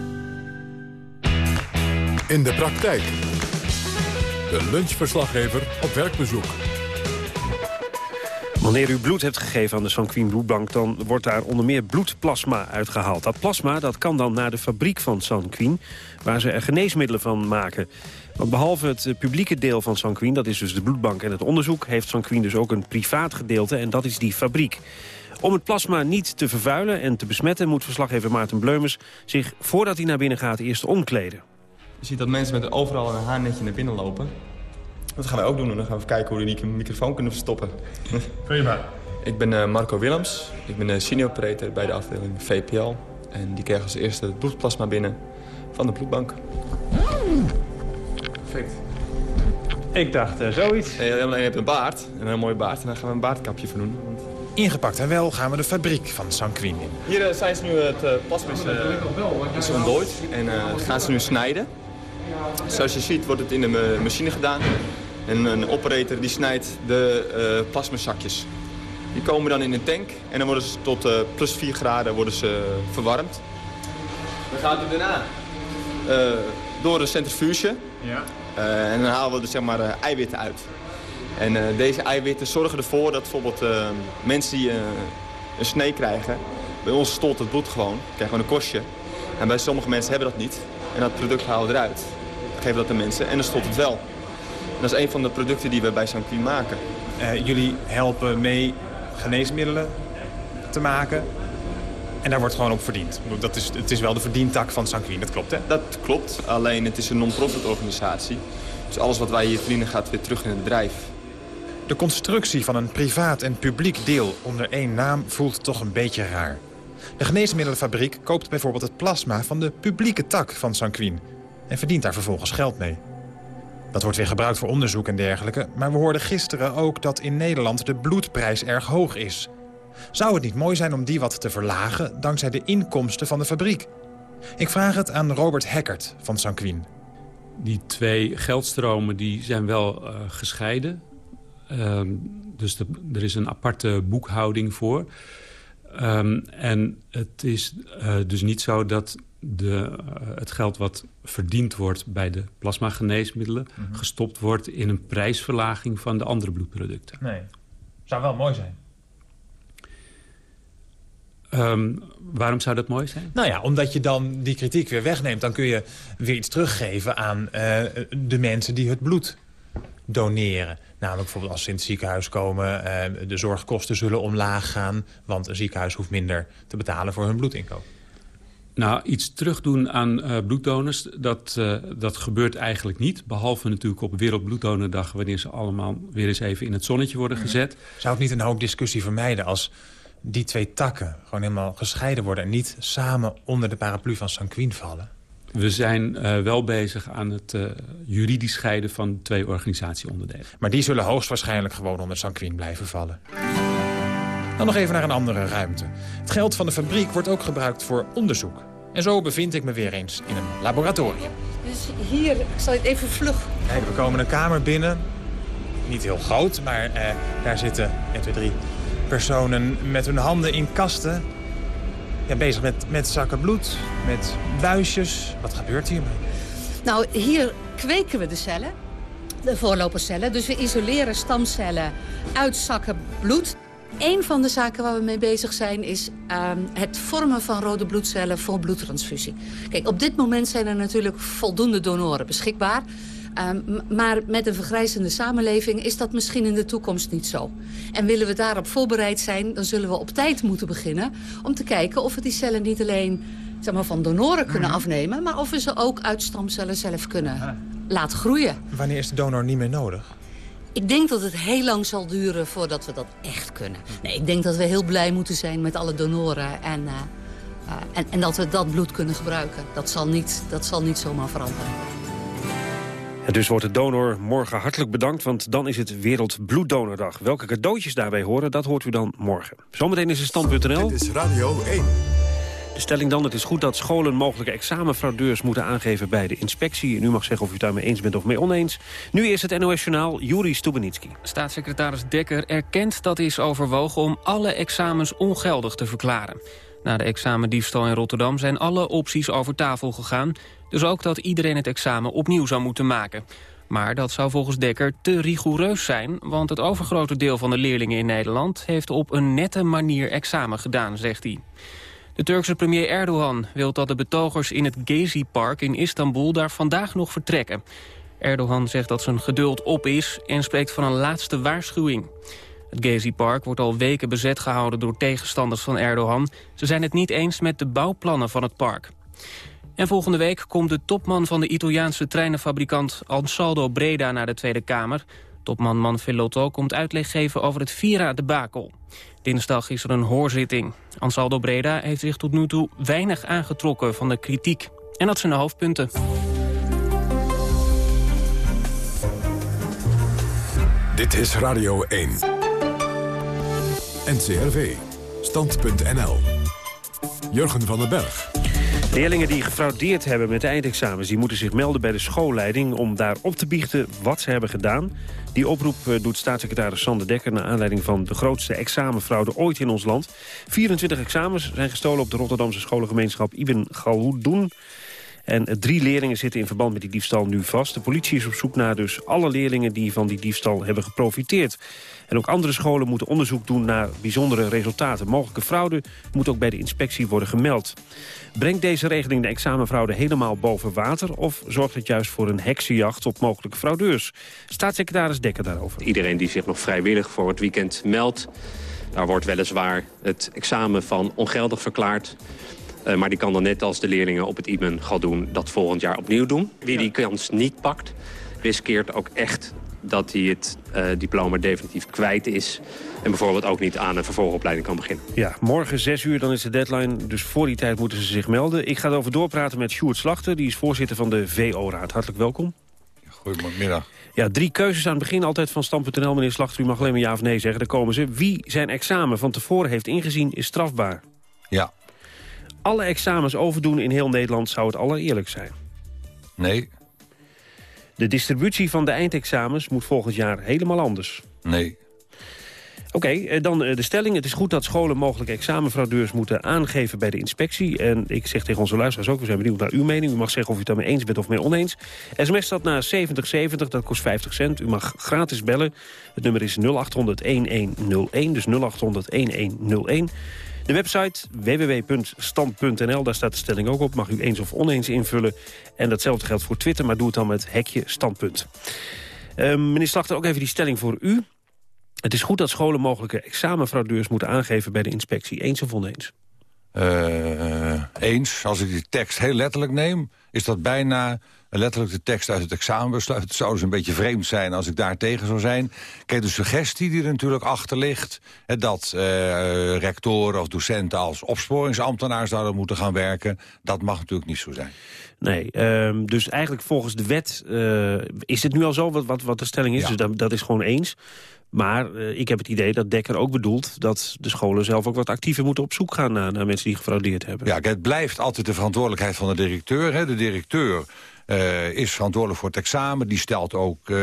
S1: In de praktijk. De lunchverslaggever op werkbezoek.
S23: Wanneer u bloed hebt gegeven aan de Sanquin Bloedbank... dan wordt daar onder meer bloedplasma uitgehaald. Dat plasma dat kan dan naar de fabriek van Sanquin... waar ze er geneesmiddelen van maken. Want behalve het publieke deel van Sanquin... dat is dus de bloedbank en het onderzoek... heeft Sanquin dus ook een privaat gedeelte en dat is die fabriek. Om het plasma niet te vervuilen en te besmetten... moet verslaggever Maarten Bleumers zich, voordat hij naar binnen gaat... eerst omkleden.
S24: Je ziet dat mensen met overal een haarnetje naar binnen lopen. Dat gaan wij ook doen. En dan gaan we even kijken hoe we die microfoon kunnen verstoppen.
S12: Prima.
S24: Ik ben uh, Marco Willems. Ik ben uh, senior operator bij de afdeling VPL. En die krijgen als eerste het bloedplasma binnen van de bloedbank.
S12: Perfect. Ik dacht uh, zoiets.
S24: Nee, je hebt een baard. Een heel mooi baard. En daar gaan we een baardkapje voor doen. Want...
S27: Ingepakt en wel gaan we de fabriek van Sanquin in.
S24: Hier zijn ze nu het plasma is, is ontdooid. En gaan ze nu snijden. Zoals je ziet wordt het in de machine gedaan. En een operator die snijdt de uh, plasmazakjes. Die komen dan in een tank en dan worden ze tot uh, plus 4 graden worden ze verwarmd. Dan gaat het daarna uh, door de centrifuge. Ja. en dan halen we er zeg maar eiwitten uit. En deze eiwitten zorgen ervoor dat bijvoorbeeld mensen die een snee krijgen... Bij ons stolt het bloed gewoon, krijgen gewoon een kostje. En bij sommige mensen hebben dat niet. En dat product halen we eruit geven dat de mensen en dan stopt het wel. En dat is een van de producten die we bij Sanquin maken.
S27: Uh, jullie helpen mee geneesmiddelen te maken en daar wordt gewoon op verdiend. Dat is, het is wel de verdientak van Sanquin, dat klopt hè?
S24: Dat klopt, alleen het is een non-profit organisatie. Dus alles wat wij hier verdienen gaat weer terug in het bedrijf.
S27: De constructie van een privaat en publiek deel onder één naam voelt toch een beetje raar. De geneesmiddelenfabriek koopt bijvoorbeeld het plasma van de publieke tak van Sanquin en verdient daar vervolgens geld mee. Dat wordt weer gebruikt voor onderzoek en dergelijke... maar we hoorden gisteren ook dat in Nederland de bloedprijs erg hoog is. Zou het niet mooi zijn om die wat te verlagen... dankzij de inkomsten van de fabriek? Ik vraag het aan Robert Heckert van Sanquin.
S28: Die twee geldstromen die zijn wel uh, gescheiden. Uh, dus er is een aparte boekhouding voor. Um, en het is uh, dus niet zo dat de, uh, het geld wat verdiend wordt bij de plasmageneesmiddelen... Mm -hmm. gestopt wordt in een prijsverlaging van de andere bloedproducten.
S27: Nee, zou wel mooi zijn.
S28: Um, waarom zou dat mooi zijn?
S27: Nou ja, omdat je dan die kritiek weer wegneemt. Dan kun je weer iets teruggeven aan uh, de mensen die het bloed doneren. Namelijk bijvoorbeeld als ze in het ziekenhuis komen... Uh, de zorgkosten zullen omlaag gaan... want een ziekenhuis hoeft minder te betalen voor hun bloedinkoop.
S28: Nou, iets terugdoen aan uh, bloeddonors, dat, uh, dat gebeurt eigenlijk niet. Behalve natuurlijk op Wereldbloeddonordag... wanneer ze allemaal weer eens even in het zonnetje worden gezet.
S27: Zou het niet een hoop discussie vermijden als die twee takken gewoon helemaal gescheiden worden... en niet samen onder de paraplu van Sanquin vallen?
S28: We zijn uh, wel bezig aan het juridisch scheiden van twee organisatieonderdelen.
S27: Maar die zullen hoogstwaarschijnlijk gewoon onder Sanquin blijven vallen. Dan nog even naar een andere ruimte. Het geld van de fabriek wordt ook gebruikt voor onderzoek. En zo bevind ik me weer eens in een laboratorium.
S29: Dus hier, ik zal het even vlug...
S27: Kijk, we komen een kamer binnen. Niet heel groot, maar uh, daar zitten 1, 2, 3 personen met hun handen in kasten ja, bezig met, met zakken bloed, met buisjes. Wat gebeurt hier?
S29: Nou, hier kweken we de cellen, de voorlopercellen. Dus we isoleren stamcellen uit zakken bloed. Een van de zaken waar we mee bezig zijn is uh, het vormen van rode bloedcellen voor bloedtransfusie. Kijk, op dit moment zijn er natuurlijk voldoende donoren beschikbaar. Um, maar met een vergrijzende samenleving is dat misschien in de toekomst niet zo. En willen we daarop voorbereid zijn, dan zullen we op tijd moeten beginnen... om te kijken of we die cellen niet alleen zeg maar, van donoren kunnen
S27: Mhm.
S29: afnemen... maar of we ze ook uit stamcellen zelf kunnen laten groeien.
S27: Wanneer is de donor niet meer nodig?
S29: Ik denk dat het heel lang zal duren voordat we dat echt kunnen. Nee, ik denk dat we heel blij moeten zijn met alle donoren... en, uh, uh, en, en dat we dat bloed kunnen gebruiken. Dat zal niet, dat zal niet zomaar veranderen.
S23: En dus wordt de donor morgen hartelijk bedankt, want dan is het Wereldbloeddonordag. Welke cadeautjes daarbij horen, dat hoort u dan morgen. Zometeen is het stand.nl.
S1: Dit is Radio 1.
S23: De stelling dan, het is goed dat scholen mogelijke examenfraudeurs moeten aangeven bij de inspectie. En u mag zeggen of u het daarmee eens bent of mee oneens. Nu is het NOS Journaal, Juri Stubenitski.
S30: Staatssecretaris Dekker erkent dat is overwogen om alle examens ongeldig te verklaren. Na de examendiefstal in Rotterdam zijn alle opties over tafel gegaan. Dus ook dat iedereen het examen opnieuw zou moeten maken. Maar dat zou volgens Dekker te rigoureus zijn... want het overgrote deel van de leerlingen in Nederland... heeft op een nette manier examen gedaan, zegt hij. De Turkse premier Erdogan wil dat de betogers in het Gezi-park in Istanbul... daar vandaag nog vertrekken. Erdogan zegt dat zijn geduld op is en spreekt van een laatste waarschuwing. Het Gezi-park wordt al weken bezet gehouden door tegenstanders van Erdogan. Ze zijn het niet eens met de bouwplannen van het park. En volgende week komt de topman van de Italiaanse treinenfabrikant Ansaldo Breda naar de Tweede Kamer. Topman Manfilotto komt uitleg geven over het Vira-debakel. Dinsdag is er een hoorzitting. Ansaldo Breda heeft zich tot nu toe weinig aangetrokken van de kritiek. En dat zijn de hoofdpunten.
S1: Dit is Radio 1. NCRV. Stand.nl. Jurgen van den Berg.
S23: Leerlingen die gefraudeerd hebben met de eindexamens... die moeten zich melden bij de schoolleiding om daar op te biechten wat ze hebben gedaan. Die oproep eh, doet staatssecretaris Sander Dekker... naar aanleiding van de grootste examenfraude ooit in ons land. 24 examens zijn gestolen op de Rotterdamse scholengemeenschap Ibn Galhoedoen. En drie leerlingen zitten in verband met die diefstal nu vast. De politie is op zoek naar dus alle leerlingen die van die diefstal hebben geprofiteerd. En ook andere scholen moeten onderzoek doen naar bijzondere resultaten. Mogelijke fraude moet ook bij de inspectie worden gemeld. Brengt deze regeling de examenfraude helemaal boven water... of zorgt het juist voor een heksenjacht op mogelijke fraudeurs? Staatssecretaris Dekker daarover.
S31: Iedereen die zich nog vrijwillig voor het weekend meldt... daar wordt weliswaar het examen van ongeldig verklaard... Uh, maar die kan dan net als de leerlingen op het IBEN gaan doen... dat volgend jaar opnieuw doen. Wie die kans niet pakt, riskeert ook echt dat hij het uh, diploma definitief kwijt is... en bijvoorbeeld ook niet aan een vervolgopleiding kan beginnen.
S23: Ja, morgen 6 uur, dan is de deadline. Dus voor die tijd moeten ze zich melden. Ik ga erover doorpraten met Sjoerd Slachter. Die is voorzitter van de VO-raad. Hartelijk welkom.
S32: Goedemiddag.
S23: Ja, drie keuzes aan het begin altijd van Stam.nl. Meneer Slachter, u mag alleen maar ja of nee zeggen. Daar komen ze. Wie zijn examen van tevoren heeft ingezien, is strafbaar.
S32: Ja.
S23: Alle examens overdoen in heel Nederland zou het allereerlijk zijn.
S32: Nee.
S23: De distributie van de eindexamens moet volgend jaar helemaal anders.
S32: Nee.
S23: Oké, okay, dan de stelling. Het is goed dat scholen mogelijke examenfraudeurs moeten aangeven bij de inspectie. En ik zeg tegen onze luisteraars ook, we zijn benieuwd naar uw mening. U mag zeggen of u het daarmee eens bent of mee oneens. SMS staat naar 7070, dat kost 50 cent. U mag gratis bellen. Het nummer is 0800-1101, dus 0800-1101. De website www.stand.nl, daar staat de stelling ook op. Mag u eens of oneens invullen. En datzelfde geldt voor Twitter, maar doe het dan met hekje standpunt. Uh, meneer Slachter, ook even die stelling voor u. Het is goed dat scholen mogelijke examenfraudeurs moeten aangeven bij de inspectie. Eens of oneens?
S32: Uh, eens. Als ik die tekst heel letterlijk neem, is dat bijna letterlijk de tekst uit het examenbesluit. Het zou dus een beetje vreemd zijn als ik daar tegen zou zijn. Kijk, de suggestie die er natuurlijk achter ligt... Hè, dat uh, rectoren of docenten als opsporingsambtenaar zouden moeten gaan werken... dat mag natuurlijk niet zo zijn.
S23: Nee, um, dus eigenlijk volgens de wet uh, is het nu al zo wat, wat, wat de stelling is.
S32: Ja.
S23: Dus dat, dat is gewoon eens. Maar uh, ik heb het idee dat Dekker ook bedoelt... dat de scholen zelf ook wat actiever moeten op zoek gaan... naar, naar mensen die gefraudeerd hebben.
S32: Ja, het blijft altijd de verantwoordelijkheid van de directeur. Hè. De directeur uh, is verantwoordelijk voor het examen. Die stelt ook uh,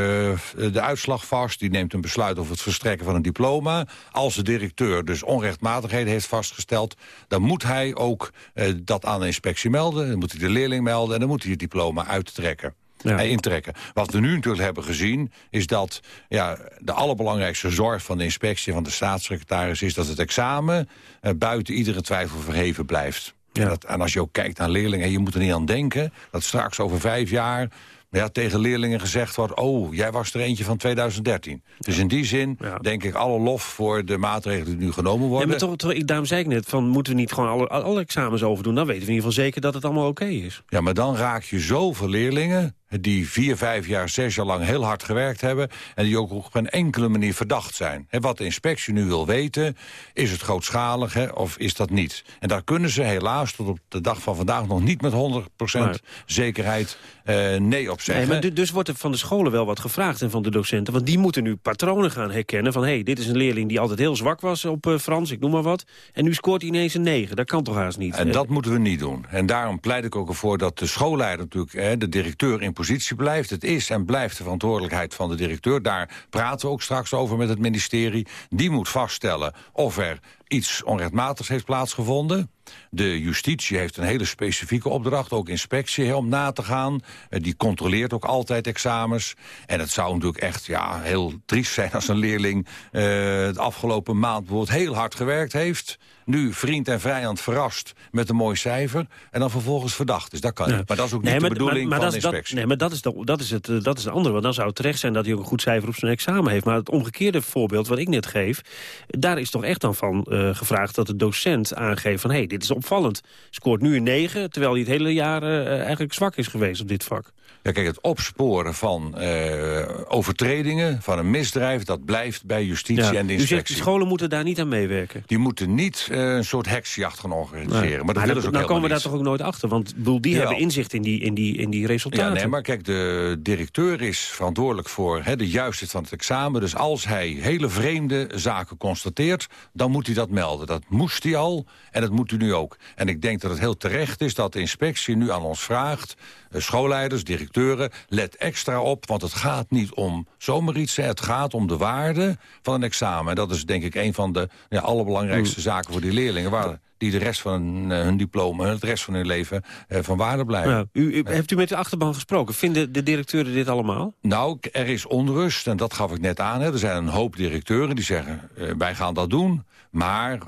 S32: de uitslag vast. Die neemt een besluit over het verstrekken van een diploma. Als de directeur dus onrechtmatigheden heeft vastgesteld... dan moet hij ook uh, dat aan de inspectie melden. Dan moet hij de leerling melden en dan moet hij het diploma uittrekken. Ja. intrekken. Wat we nu natuurlijk hebben gezien... is dat ja, de allerbelangrijkste zorg van de inspectie... van de staatssecretaris is dat het examen... Buiten iedere twijfel verheven blijft. Ja. En, dat, en, als je ook kijkt naar leerlingen... je moet er niet aan denken dat straks over vijf jaar... Ja, tegen leerlingen gezegd wordt... oh, jij was er eentje van 2013. Dus in die zin ja. denk ik alle lof voor de maatregelen die nu genomen worden.
S23: Ja, maar toch, toch, daarom zei ik net, van, moeten we niet gewoon alle, alle examens overdoen? Dan weten we in ieder geval zeker dat het allemaal oké okay is.
S32: Ja, maar dan raak je zoveel leerlingen die vier, vijf jaar, zes jaar lang heel hard gewerkt hebben... en die ook op geen enkele manier verdacht zijn. He, wat de inspectie nu wil weten, is het grootschalig of is dat niet? En daar kunnen ze helaas tot op de dag van vandaag... nog niet met 100% nee. zekerheid uh, nee op zeggen.
S23: Nee, maar dus wordt er van de scholen wel wat gevraagd en van de docenten... want die moeten nu patronen gaan herkennen van... hé, hey, dit is een leerling die altijd heel zwak was op uh, Frans, ik noem maar wat... en nu scoort hij ineens een 9. Dat kan toch haast niet?
S32: En dat moeten we niet doen. En daarom pleit ik ook ervoor dat de schoolleider natuurlijk... De directeur in positie blijft. Het is en blijft de verantwoordelijkheid van de directeur. Daar praten we ook straks over met het ministerie. Die moet vaststellen of er iets onrechtmatigs heeft plaatsgevonden. De justitie heeft een hele specifieke opdracht, ook inspectie, om na te gaan. Uh, die controleert ook altijd examens. En het zou natuurlijk echt ja, heel triest zijn als een leerling... Uh, de afgelopen maand bijvoorbeeld heel hard gewerkt heeft... nu vriend en vijand verrast met een mooi cijfer... en dan vervolgens verdacht is. Dat kan niet. Maar dat is ook niet nee, maar, de bedoeling
S23: maar, maar
S32: van
S23: de
S32: inspectie.
S23: Dat, nee, maar dat is, de, dat, is het, uh, dat is het andere. Want dan zou het terecht zijn dat hij ook een goed cijfer op zijn examen heeft. Maar het omgekeerde voorbeeld wat ik net geef... daar is toch echt dan van uh, gevraagd dat de docent aangeeft van... hé, hey, dit is opvallend. Scoort nu een 9, terwijl hij het hele jaar uh, eigenlijk zwak is geweest op dit vak.
S32: Ja, kijk, het opsporen van uh, overtredingen, van een misdrijf... dat blijft bij justitie ja. en de inspectie.
S23: U zegt, de scholen moeten daar niet aan meewerken?
S32: Die moeten niet uh, een soort heksjacht gaan organiseren. Nee. Maar dat willen ze ook
S23: nou komen we daar toch ook nooit achter? Want bedoel, die ja. hebben inzicht in die, in, die, in die resultaten.
S32: Ja, nee, maar kijk, de directeur is verantwoordelijk voor hè, de juistheid van het examen. Dus als hij hele vreemde zaken constateert... dan moet hij dat melden. Dat moest hij al en dat moet hij nu ook. En ik denk dat het heel terecht is dat de inspectie nu aan ons vraagt... schoolleiders, let extra op... want het gaat niet om zomaar iets, het gaat om de waarde van een examen. En dat is denk ik een van de ja, allerbelangrijkste mm. zaken voor die leerlingen... Waar, die de rest van hun, hun diploma, het rest van hun leven uh, van waarde blijven.
S23: Ja, u, u, hebt u met de achterban gesproken? Vinden de directeuren dit allemaal?
S32: Nou, er is onrust en dat gaf ik net aan. Hè. Er zijn een hoop directeuren die zeggen, uh, wij gaan dat doen... maar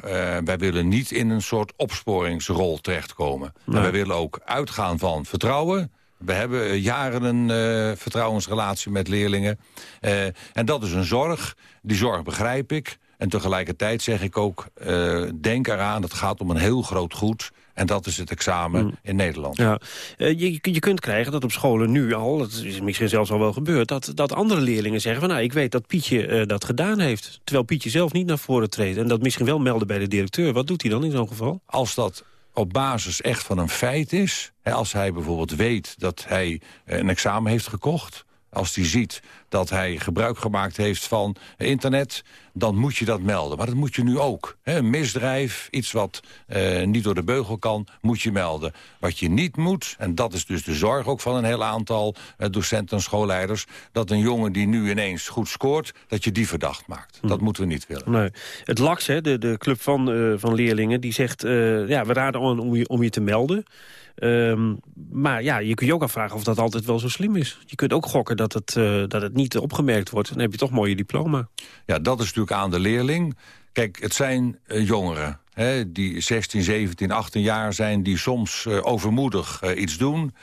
S32: wij willen niet in een soort opsporingsrol terechtkomen. Nee. En wij willen ook uitgaan van vertrouwen... We hebben jaren een uh, vertrouwensrelatie met leerlingen. Uh, en dat is een zorg. Die zorg begrijp ik. En tegelijkertijd zeg ik ook, uh, denk eraan, het gaat om een heel groot goed. En dat is het examen mm. in Nederland.
S23: Ja. Uh, je, je kunt krijgen dat op scholen nu al, dat is misschien zelfs al wel gebeurd... dat, dat andere leerlingen zeggen van nou, ik weet dat Pietje uh, dat gedaan heeft. Terwijl Pietje zelf niet naar voren treedt. En dat misschien wel melden bij de directeur. Wat doet hij dan in zo'n geval?
S32: Als dat op basis echt van een feit is... Hè, als hij bijvoorbeeld weet dat hij een examen heeft gekocht... als hij ziet dat hij gebruik gemaakt heeft van internet... dan moet je dat melden. Maar dat moet je nu ook. Hè? Een misdrijf, iets wat uh, niet door de beugel kan, moet je melden. Wat je niet moet, en dat is dus de zorg ook van een heel aantal uh, docenten en schoolleiders... dat een jongen die nu ineens goed scoort, dat je die verdacht maakt. Hm. Dat moeten we niet willen.
S23: Nee. Het LAX, hè, de, de club van, uh, van leerlingen, die zegt... ja, we raden aan om je, om je te melden... Um, maar ja, je kunt je ook afvragen of dat altijd wel zo slim is. Je kunt ook gokken dat het, uh, dat het niet opgemerkt wordt. Dan heb je toch mooi je diploma.
S32: Ja, dat is natuurlijk aan de leerling. Kijk, het zijn uh, jongeren hè, die 16, 17, 18 jaar zijn... die soms uh, overmoedig iets doen.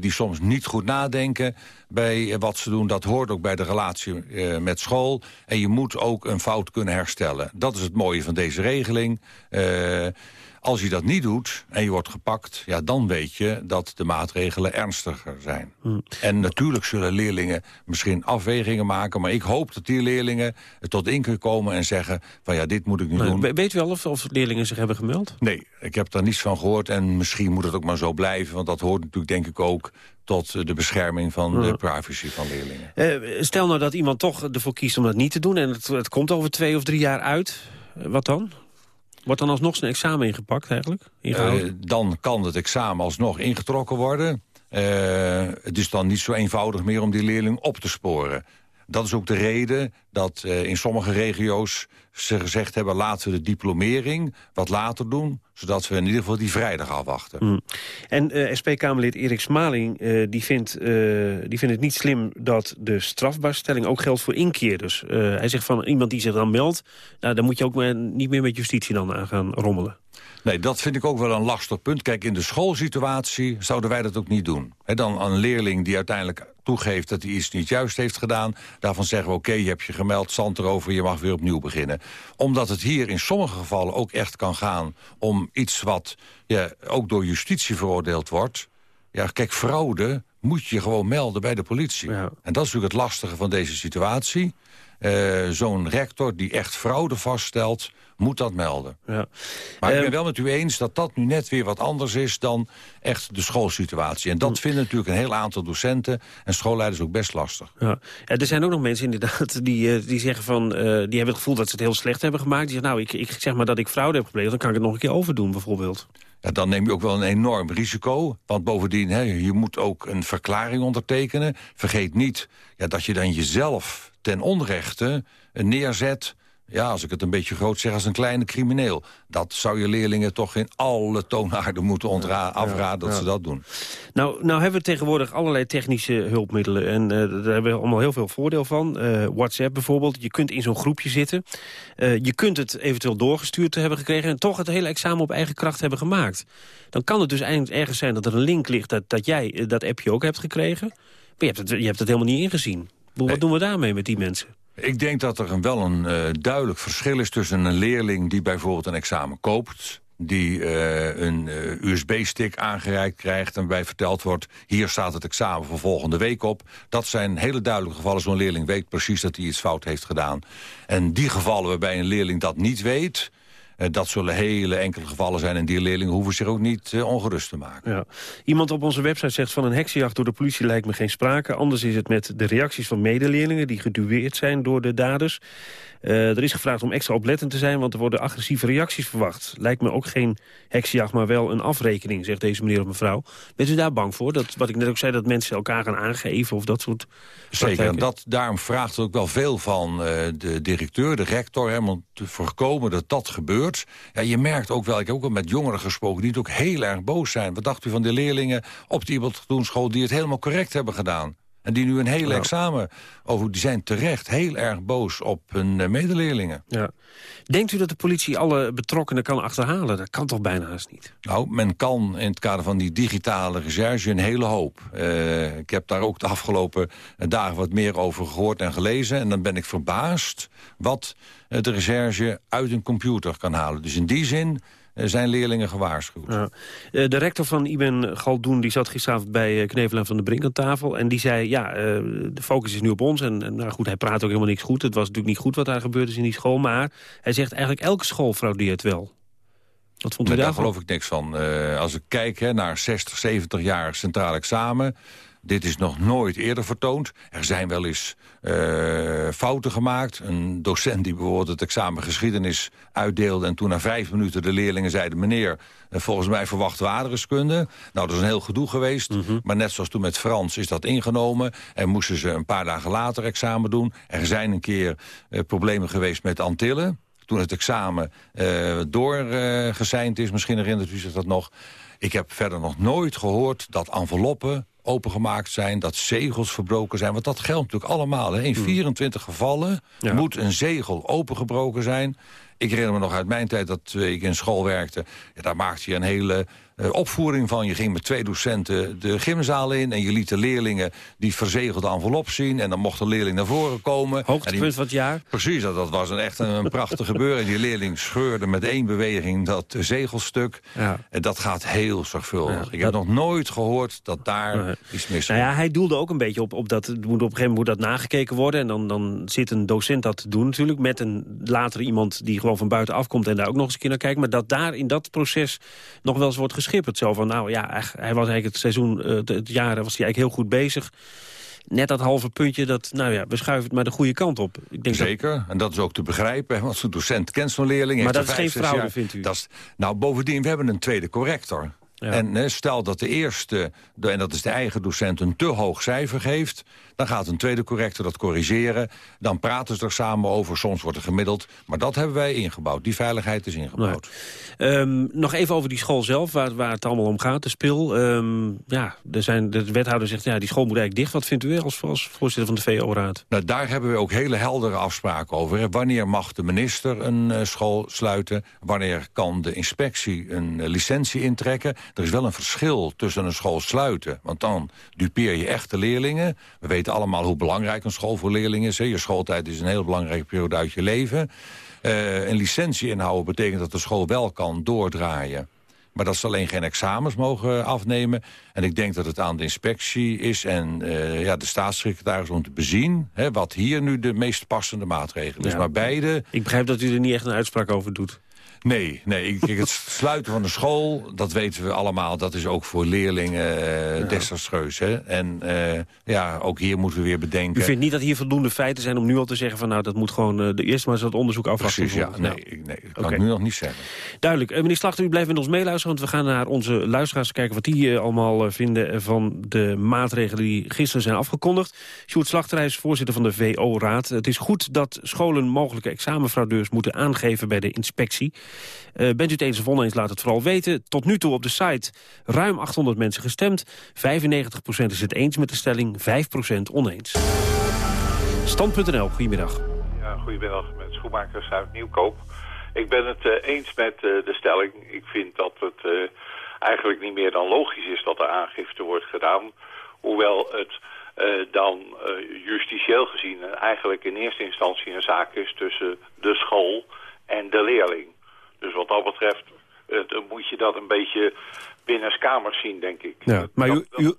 S32: die soms niet goed nadenken bij wat ze doen. Dat hoort ook bij de relatie met school. En je moet ook een fout kunnen herstellen. Dat is het mooie van deze regeling Als je dat niet doet en je wordt gepakt... Ja, dan weet je dat de maatregelen ernstiger zijn.
S23: Hmm.
S32: En natuurlijk zullen leerlingen misschien afwegingen maken... maar ik hoop dat die leerlingen tot in kunnen komen en zeggen... van ja, dit moet ik nu
S23: Nee,
S32: doen.
S23: we- weet u wel of, of leerlingen zich hebben gemeld?
S32: Nee, ik heb daar niets van gehoord en misschien moet het ook maar zo blijven... want dat hoort natuurlijk denk ik ook tot de bescherming van de
S23: Ja.
S32: privacy van leerlingen.
S23: Eh, stel nou dat iemand toch ervoor kiest om dat niet te doen... en het, het komt over twee of drie jaar uit. Eh, wat dan? Wordt dan alsnog zijn examen ingepakt eigenlijk?
S32: Eh, dan kan het examen alsnog ingetrokken worden. Eh, het is dan niet zo eenvoudig meer om die leerling op te sporen. Dat is ook de reden dat eh, in sommige regio's ze gezegd hebben... laten we de diplomering wat later doen... zodat we in ieder geval die vrijdag afwachten.
S23: Hmm. En eh, SP-Kamerlid Erik Smaling eh, die vindt, die vindt het niet slim dat de strafbaarstelling ook geldt voor inkeerders. Hij zegt van iemand die zich dan meldt, nou, dan moet je ook niet meer met justitie dan aan gaan rommelen.
S32: Nee, dat vind ik ook wel een lastig punt. Kijk, in de schoolsituatie zouden wij dat ook niet doen. He, dan een leerling die uiteindelijk toegeeft dat hij iets niet juist heeft gedaan... daarvan zeggen we, oké, je hebt je gemeld, zand erover... je mag weer opnieuw beginnen. Omdat het hier in sommige gevallen ook echt kan gaan... om iets wat ja, ook door justitie veroordeeld wordt... Ja, kijk, fraude moet je gewoon melden bij de politie. En dat is natuurlijk het lastige van deze situatie. Eh, Zo'n rector die echt fraude vaststelt, moet dat melden.
S23: Ja.
S32: Maar ik
S23: Ehm,
S32: ben wel met u eens dat dat nu net weer wat anders is... dan echt de schoolsituatie. En dat vinden natuurlijk een heel aantal docenten en schoolleiders ook best lastig.
S23: Ja. Ja, er zijn ook nog mensen inderdaad die, eh, die zeggen van... eh, die hebben het gevoel dat ze het heel slecht hebben gemaakt. Die zeggen, nou, ik, ik zeg maar dat ik fraude heb gepleegd... dan kan ik het nog een keer overdoen bijvoorbeeld.
S32: Ja, dan neem je ook wel een enorm risico. Want bovendien, hè, je moet ook een verklaring ondertekenen. Vergeet niet ja, dat je dan jezelf ten onrechte eh, neerzet... ja, als ik het een beetje groot zeg, als een kleine crimineel. Dat zou je leerlingen toch in alle toonaarden moeten afraden dat
S23: ja.
S32: ze dat doen.
S23: Nou, nou hebben we tegenwoordig allerlei technische hulpmiddelen. En eh, daar hebben we allemaal heel veel voordeel van. Eh, WhatsApp bijvoorbeeld. Je kunt in zo'n groepje zitten. Eh, je kunt het eventueel doorgestuurd hebben gekregen... en toch het hele examen op eigen kracht hebben gemaakt. Dan kan het dus ergens zijn dat er een link ligt... dat, dat jij dat appje ook hebt gekregen. Maar je hebt het, je hebt het helemaal niet ingezien. Wat doen we daarmee met die mensen?
S32: Ik denk dat er wel een eh, duidelijk verschil is tussen een leerling... die bijvoorbeeld een examen koopt die eh, een eh, USB-stick aangereikt krijgt... en waarbij verteld wordt, hier staat het examen voor volgende week op. Dat zijn hele duidelijke gevallen. Zo'n leerling weet precies dat hij iets fout heeft gedaan. En die gevallen waarbij een leerling dat niet weet... eh, dat zullen hele enkele gevallen zijn. En die leerlingen hoeven zich ook niet eh, ongerust te maken.
S23: Ja. Iemand op onze website zegt van een heksenjacht door de politie lijkt me geen sprake. Anders is het met de reacties van medeleerlingen die gedueerd zijn door de daders. Eh, er is gevraagd om extra oplettend te zijn, want er worden agressieve reacties verwacht. Lijkt me ook geen heksenjacht, maar wel een afrekening, zegt deze meneer of mevrouw. Bent u daar bang voor? Dat, wat ik net ook zei, dat mensen elkaar gaan aangeven of dat soort
S32: Zeker, en dat, daarom vraagt het ook wel veel van de directeur, de rector... Hè, om voorkomen dat dat gebeurt. Ja, je merkt ook wel, ik heb ook wel met jongeren gesproken... die ook heel erg boos zijn. Wat dacht u van de leerlingen op de Ibertoenschool... die het helemaal correct hebben gedaan? En die nu een hele examen over... die zijn terecht heel erg boos op hun eh, medeleerlingen.
S23: Ja. Denkt u dat de politie alle betrokkenen kan achterhalen? Dat kan toch bijna haast niet?
S32: Nou, men kan in het kader van die digitale recherche een hele hoop. Eh, ik heb daar ook de afgelopen dagen wat meer over gehoord en gelezen. En dan ben ik verbaasd wat eh, de recherche uit een computer kan halen. Dus in die zin zijn leerlingen gewaarschuwd.
S23: Ja. Eh, De rector van Iben Galdoen die zat gisteravond bij eh, Knevel en Van der Brink aan tafel. En die zei, ja, eh, de focus is nu op ons. En, nou goed, hij praat ook helemaal niks goed. Het was natuurlijk niet goed wat daar gebeurd is in die school. Maar hij zegt eigenlijk elke school fraudeert wel. Wat vond u
S32: Maar daar geloof ik niks van. Eh, als ik kijk hè, naar 60, 70 jaar centraal examen... dit is nog nooit eerder vertoond. Er zijn wel eens eh, fouten gemaakt. Een docent die bijvoorbeeld het examen geschiedenis uitdeelde... en toen na vijf minuten de leerlingen zeiden... meneer, eh, volgens mij verwachten we aardrijkskunde. Nou, dat is een heel gedoe geweest.
S23: Mhm.
S32: Maar net zoals toen met Frans is dat ingenomen... en moesten ze een paar dagen later examen doen. Er zijn een keer eh, problemen geweest met Antillen toen het examen eh doorgeseind is. Misschien herinnert u zich dat nog. Ik heb verder nog nooit gehoord dat enveloppen opengemaakt zijn... dat zegels verbroken zijn. Want dat geldt natuurlijk allemaal. Hè. In 24 gevallen
S23: Ja.
S32: moet een zegel opengebroken zijn. Ik herinner me nog uit mijn tijd dat ik in school werkte. Ja, daar maakte je een hele opvoering van. Je ging met twee docenten de gymzaal in... en je liet de leerlingen die verzegelde envelop zien... en dan mocht de leerling naar voren komen.
S23: Hoogtepunt van het jaar?
S32: Precies, dat, dat was een, echt een, een prachtig gebeuren. En die leerling scheurde met één beweging dat zegelstuk. Ja. En dat gaat heel zorgvuldig. ik heb nog nooit gehoord dat daar iets mis is.
S23: Nou ja, hij doelde ook een beetje op, op dat... Moet op een gegeven moment moet dat nagekeken worden... en dan, dan zit een docent dat te doen natuurlijk... met een later iemand die gewoon van buiten afkomt... en daar ook nog eens een keer naar kijkt. Maar dat daar in dat proces nog wel eens wordt geschipperd. Zo van, nou ja, hij was eigenlijk het seizoen, eh, het jaar was hij eigenlijk heel goed bezig net dat halve puntje, dat, nou ja, we schuiven het maar de goede kant op.
S32: Ik denk Zeker, en dat is ook te begrijpen, want zo'n docent kent zo'n leerling.
S23: Maar dat is geen fraude, vindt u?
S32: Dat is, nou, bovendien, we hebben een tweede corrector. En stel dat de eerste, en dat is de eigen docent, een te hoog cijfer geeft... dan gaat een tweede corrector dat corrigeren. Dan praten ze er samen over, soms wordt er gemiddeld. Maar dat hebben wij ingebouwd, die veiligheid is ingebouwd.
S23: Ehm, nog even over die school zelf, waar, waar het allemaal om gaat, de spil. Um, ja, er zijn, de wethouder zegt, ja, die school moet eigenlijk dicht. Wat vindt u als, als voorzitter van de VO-raad?
S32: Nou, daar hebben we ook hele heldere afspraken over. Wanneer mag de minister een uh, school sluiten? Wanneer kan de inspectie een uh, licentie intrekken? Er is wel een verschil tussen een school sluiten. Want dan dupeer je echte leerlingen. We weten allemaal hoe belangrijk een school voor leerlingen is. Hè. Je schooltijd is een heel belangrijke periode uit je leven. Uh, een licentie inhouden betekent dat de school wel kan doordraaien. Maar dat ze alleen geen examens mogen afnemen. En ik denk dat het aan de inspectie is en uh, ja, de staatssecretaris om te bezien... Hè, wat hier nu de meest passende maatregel is. Maar beide...
S23: Ik begrijp dat u er niet echt een uitspraak over doet.
S32: Nee, nee kijk, het sluiten van de school, dat weten we allemaal... dat is ook voor leerlingen uh, ja. desastreus. Hè? En uh, ja, ook hier moeten we weer bedenken...
S23: U vindt niet dat hier voldoende feiten zijn om nu al te zeggen... van nou, dat moet gewoon uh, de eerste maar eens wat onderzoek afwachten?
S32: Precies, ja. Nee, nee, dat kan okay. ik nu nog niet zeggen.
S23: Duidelijk. meneer Slachter, u blijft met ons meeluisteren... want we gaan naar onze luisteraars kijken wat die allemaal vinden... van de maatregelen die gisteren zijn afgekondigd. Sjoerd Slachter, hij is voorzitter van de VO-raad. Het is goed dat scholen mogelijke examenfraudeurs moeten aangeven bij de inspectie... Uh, bent u het eens of oneens, laat het vooral weten. Tot nu toe op de site ruim 800 mensen gestemd. 95% is het eens met de stelling, 5% oneens. Stand.nl, goedemiddag.
S33: Ja, goedemiddag, met Schoenmakers uit Nieuwkoop. Ik ben het uh, eens met uh, de stelling. Ik vind dat het eigenlijk niet meer dan logisch is dat er aangifte wordt gedaan. Hoewel het dan justitieel gezien eigenlijk in eerste instantie een zaak is tussen de school en de leerling. Dus wat dat betreft moet je dat een beetje binnenskamers zien, denk ik.
S23: Ja, maar u, u,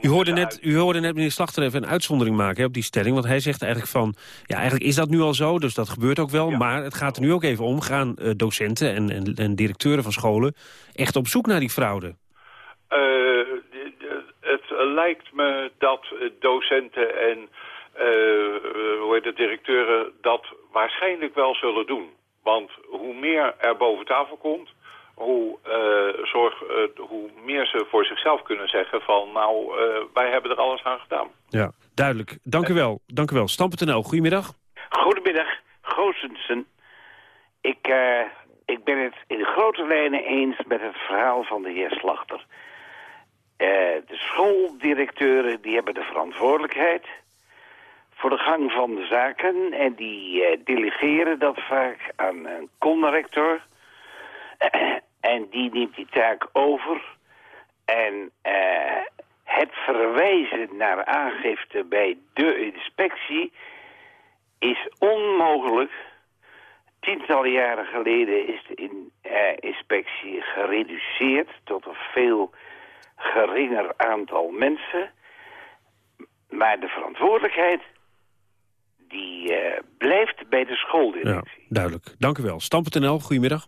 S23: u, hoorde net, u hoorde net meneer Slachter even een uitzondering maken hè, op die stelling. Want hij zegt eigenlijk van, ja eigenlijk is dat nu al zo, dus dat gebeurt ook wel. Ja. Maar het gaat er nu ook even om, gaan uh, docenten en, en, en, directeuren van scholen echt op zoek naar die fraude?
S33: Uh, het lijkt me dat docenten en hoe heet het, directeuren dat waarschijnlijk wel zullen doen. Want hoe meer er boven tafel komt, hoe, uh, zorg, uh, hoe meer ze voor zichzelf kunnen zeggen van... nou, uh, wij hebben er alles aan gedaan.
S23: Ja, duidelijk. Dank u wel. Dank u wel. Stam.nl, goedemiddag.
S34: Goedemiddag, Goosensen. Ik, ik ben het in grote lijnen eens met het verhaal van de heer Slachter. de schooldirecteuren die hebben de verantwoordelijkheid voor de gang van de zaken. En die uh, delegeren dat vaak aan een conrector. en die neemt die taak over. En uh, het verwijzen naar aangifte bij de inspectie is onmogelijk. Tientallen jaren geleden is de in, uh, inspectie gereduceerd tot een veel geringer aantal mensen. Maar de verantwoordelijkheid die uh, blijft bij de schooldirectie.
S23: Ja, duidelijk. Dank u wel. Stam.nl, goedemiddag.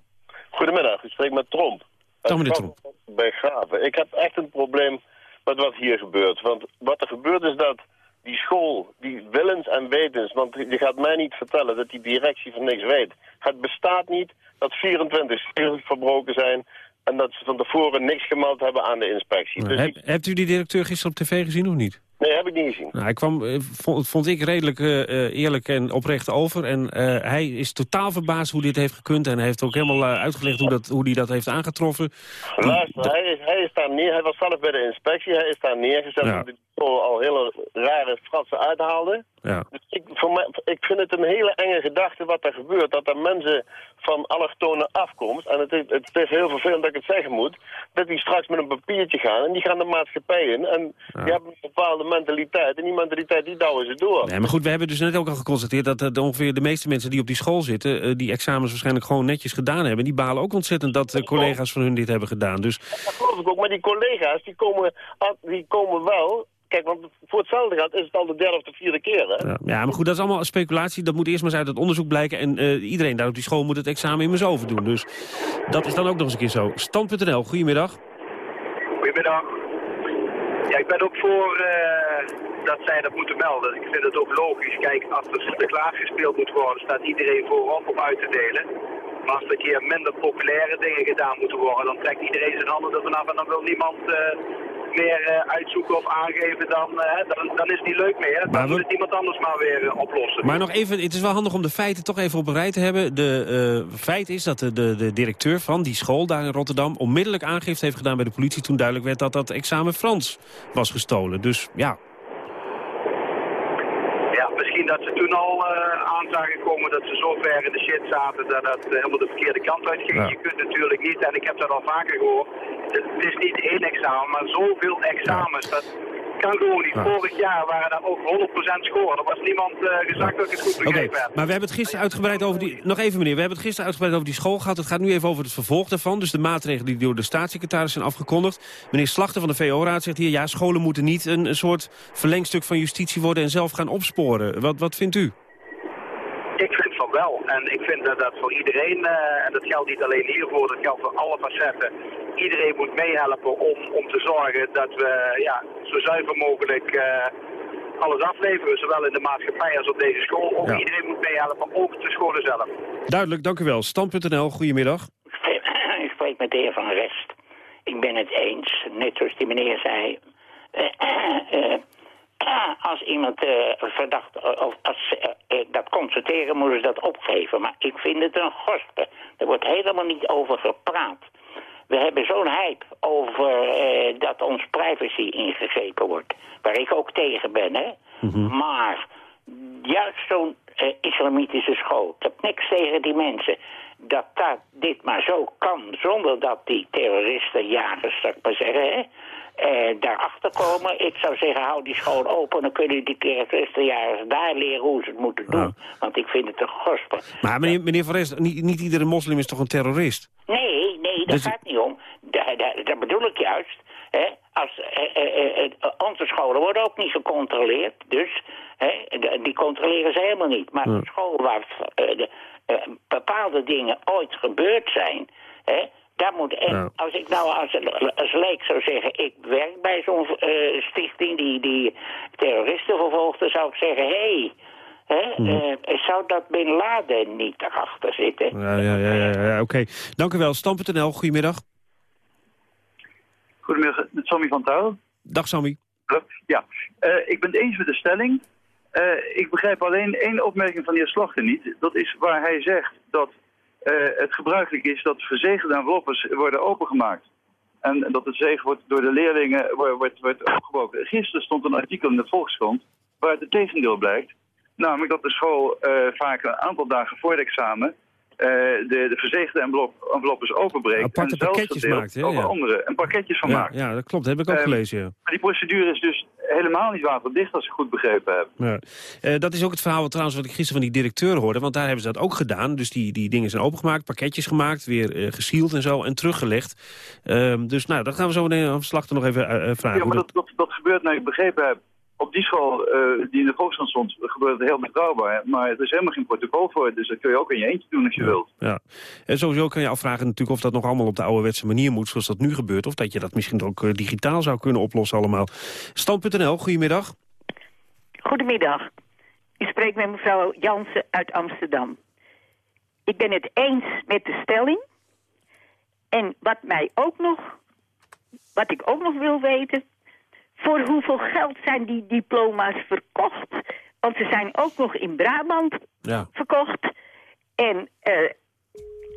S35: Goedemiddag, ik spreek met Tromp.
S23: Dag meneer Tromp.
S35: Bij Graven. Ik heb echt een probleem met wat hier gebeurt. Want wat er gebeurt is dat die school, die willens en wetens... want je gaat mij niet vertellen dat die directie van niks weet. Het bestaat niet dat 24 uur verbroken zijn... en dat ze van tevoren niks gemeld hebben aan de inspectie.
S23: dus heb, Hebt u die directeur gisteren op tv gezien of niet?
S35: Nee, heb ik niet gezien.
S23: Nou, hij kwam, eh, vond, vond ik redelijk uh, eerlijk en oprecht over. En uh, hij is totaal verbaasd hoe dit heeft gekund. En hij heeft ook helemaal uitgelegd hoe, dat, hoe hij dat heeft aangetroffen.
S35: Luister, hij, is, hij is daar neer. Hij was zelf bij de inspectie. Hij is daar neergezet ja. Al hele rare fratsen uithaalden.
S23: Ja.
S35: Dus ik, voor mij, ik vind het een hele enge gedachte wat er gebeurt. Dat er mensen van allochtone afkomst, en het is, het is heel vervelend dat ik het zeggen moet, dat die straks met een papiertje gaan en die gaan de maatschappij in. En die hebben een bepaalde mentaliteit en die mentaliteit die douwen ze door.
S23: Nee, maar goed, we hebben dus net ook al geconstateerd... dat eh, de, ongeveer de meeste mensen die op die school zitten... eh, die examens waarschijnlijk gewoon netjes gedaan hebben. Die balen ook ontzettend dat eh, collega's van hun dit hebben gedaan. Dus
S35: Dat geloof ik ook, maar die collega's die komen, die komen wel... Kijk, want voor hetzelfde gaat is het al de derde of de vierde keer, hè?
S23: ja, maar goed, dat is allemaal speculatie. Dat moet eerst maar eens uit het onderzoek blijken. En eh, iedereen daar op die school moet het examen immers overdoen. Dus dat is dan ook nog eens een keer zo. Stand.nl, goedemiddag.
S36: Goedemiddag. Ja, ik ben ook voor eh, dat zij dat moeten melden. Ik vind het ook logisch. Kijk, als er Sinterklaas gespeeld moet worden, staat iedereen voorop om uit te delen. Maar als er een keer minder populaire dingen gedaan moeten worden, dan trekt iedereen zijn handen er vanaf en dan wil niemand eh, meer eh, uitzoeken of aangeven. Dan, eh, dan, dan is het niet leuk meer. Dan
S23: Maar
S36: moet het iemand anders maar weer eh, oplossen.
S23: Maar nog even, het is wel handig om de feiten toch even op een rij te hebben. De feit is dat de, de, de directeur van die school daar in Rotterdam... onmiddellijk aangifte heeft gedaan bij de politie... toen duidelijk werd dat dat examen Frans was gestolen. Dus ja,
S36: dat ze toen al eh aan zagen komen dat ze zo ver in de shit zaten dat dat eh, helemaal de verkeerde kant uit ging.
S23: Ja.
S36: Je kunt natuurlijk niet, en ik heb dat al vaker gehoord, het, het is niet één examen, maar zoveel examens. Dat kan gewoon niet.
S23: Ja.
S36: Vorig jaar waren daar ook 100% scoren. Er was niemand eh, gezegd dat ik het goed begrepen heb.
S23: maar we hebben het gisteren uitgebreid over die... Nog even meneer, we hebben het gisteren uitgebreid over die school gehad. Het gaat nu even over het vervolg daarvan. Dus de maatregelen die door de staatssecretaris zijn afgekondigd. Meneer Slachter van de VO-raad zegt hier... ja, scholen moeten niet een, een soort verlengstuk van justitie worden... en zelf gaan opsporen. Wat, wat vindt u?
S36: Ik vind van wel. En ik vind dat dat voor iedereen, eh, en dat geldt niet alleen hiervoor, dat geldt voor alle facetten. Iedereen moet meehelpen om, om te zorgen dat we ja, zo zuiver mogelijk eh, alles afleveren. Zowel in de maatschappij als op deze school. Ook
S23: Ja.
S36: iedereen moet meehelpen, ook de scholen zelf.
S23: Duidelijk, dank u wel. Stand.nl, goedemiddag.
S37: Ik spreek met de heer Van Rest. Ik ben het eens, net zoals die meneer zei. Eh, eh, eh, als iemand eh, verdacht, eh, of als dat constateren, moeten ze dat opgeven. Maar ik vind het een gospe. Er wordt helemaal niet over gepraat. We hebben zo'n hype over eh, dat ons privacy ingegrepen wordt. Waar ik ook tegen ben, hè. Maar juist zo'n eh, islamitische school, ik heb niks tegen die mensen. Dat dat dit maar zo kan, zonder dat die terroristen, jagers, zou ik maar zeggen, hè, eh, daarachter komen. Ik zou zeggen, hou die school open, dan kunnen die terroristenjagers daar leren hoe ze het moeten doen. Want ik vind het een gospel.
S23: Maar meneer, meneer Van Rest, niet, niet iedere moslim is toch een terrorist?
S37: Nee, nee, dat
S23: Dus-
S37: gaat niet om. Da- da- Dat bedoel ik juist. Hè? Als, eh, eh, eh, onze scholen worden ook niet gecontroleerd. Dus hè, de- die controleren ze helemaal niet. Maar een school waar de, bepaalde dingen ooit gebeurd zijn... Hè, daar moet, en
S23: Ja.
S37: als ik nou als, als leek zou zeggen... ik werk bij zo'n eh, stichting die, die terroristen vervolgt... dan zou ik zeggen, hé... Hey, eh, zou dat Bin Laden niet erachter zitten?
S23: Ja, ja, ja, ja, ja oké. Dank u wel. Stand.nl, goedemiddag.
S38: Goedemiddag, met Sammy van Touw.
S23: Dag Sammy.
S38: Ja, Eh, ik ben het eens met de stelling. Eh, ik begrijp alleen één opmerking van de heer Slachter niet. Dat is waar hij zegt dat het gebruikelijk is dat verzegelde enveloppes worden opengemaakt. En dat het zegen wordt door de leerlingen wordt, wordt, opgebroken. Gisteren stond een artikel in de Volkskrant waaruit het tegendeel blijkt. Namelijk dat de school eh, vaak een aantal dagen voor het examen eh, de, de verzegelde envelop, enveloppes openbreekt.
S23: Aparte
S38: en
S23: pakketjes maakt, hè,
S38: over
S23: ja.
S38: anderen. En pakketjes van
S23: Ja,
S38: maakt.
S23: ja, dat klopt. Dat heb ik ook
S38: Ehm,
S23: gelezen, ja.
S38: Maar die procedure is dus helemaal niet waterdicht als ik goed begrepen heb.
S23: Ja. Eh, dat is ook het verhaal wat, trouwens wat ik gisteren van die directeur hoorde. Want daar hebben ze dat ook gedaan. Dus die, die dingen zijn opengemaakt, pakketjes gemaakt, weer eh gesield en zo en teruggelegd. Ehm, dus nou, dat gaan we zo meteen aan Slachter nog even eh, eh, vragen.
S38: Ja, maar dat, dat, dat gebeurt, naar ik begrepen heb, op die school eh, die in de Volkskrant stond, gebeurt het heel betrouwbaar. Maar er is helemaal geen protocol voor, dus dat kun je ook in je eentje doen als je wilt.
S23: Ja, en sowieso kan je afvragen natuurlijk of dat nog allemaal op de ouderwetse manier moet, zoals dat nu gebeurt. Of dat je dat misschien ook eh, digitaal zou kunnen oplossen allemaal. Stand.nl, goedemiddag.
S39: Goedemiddag. U spreekt met mevrouw Jansen uit Amsterdam. Ik ben het eens met de stelling. En wat mij ook nog, wat ik ook nog wil weten, voor hoeveel geld zijn die diploma's verkocht? Want ze zijn ook nog in Brabant
S23: Ja.
S39: verkocht. En eh,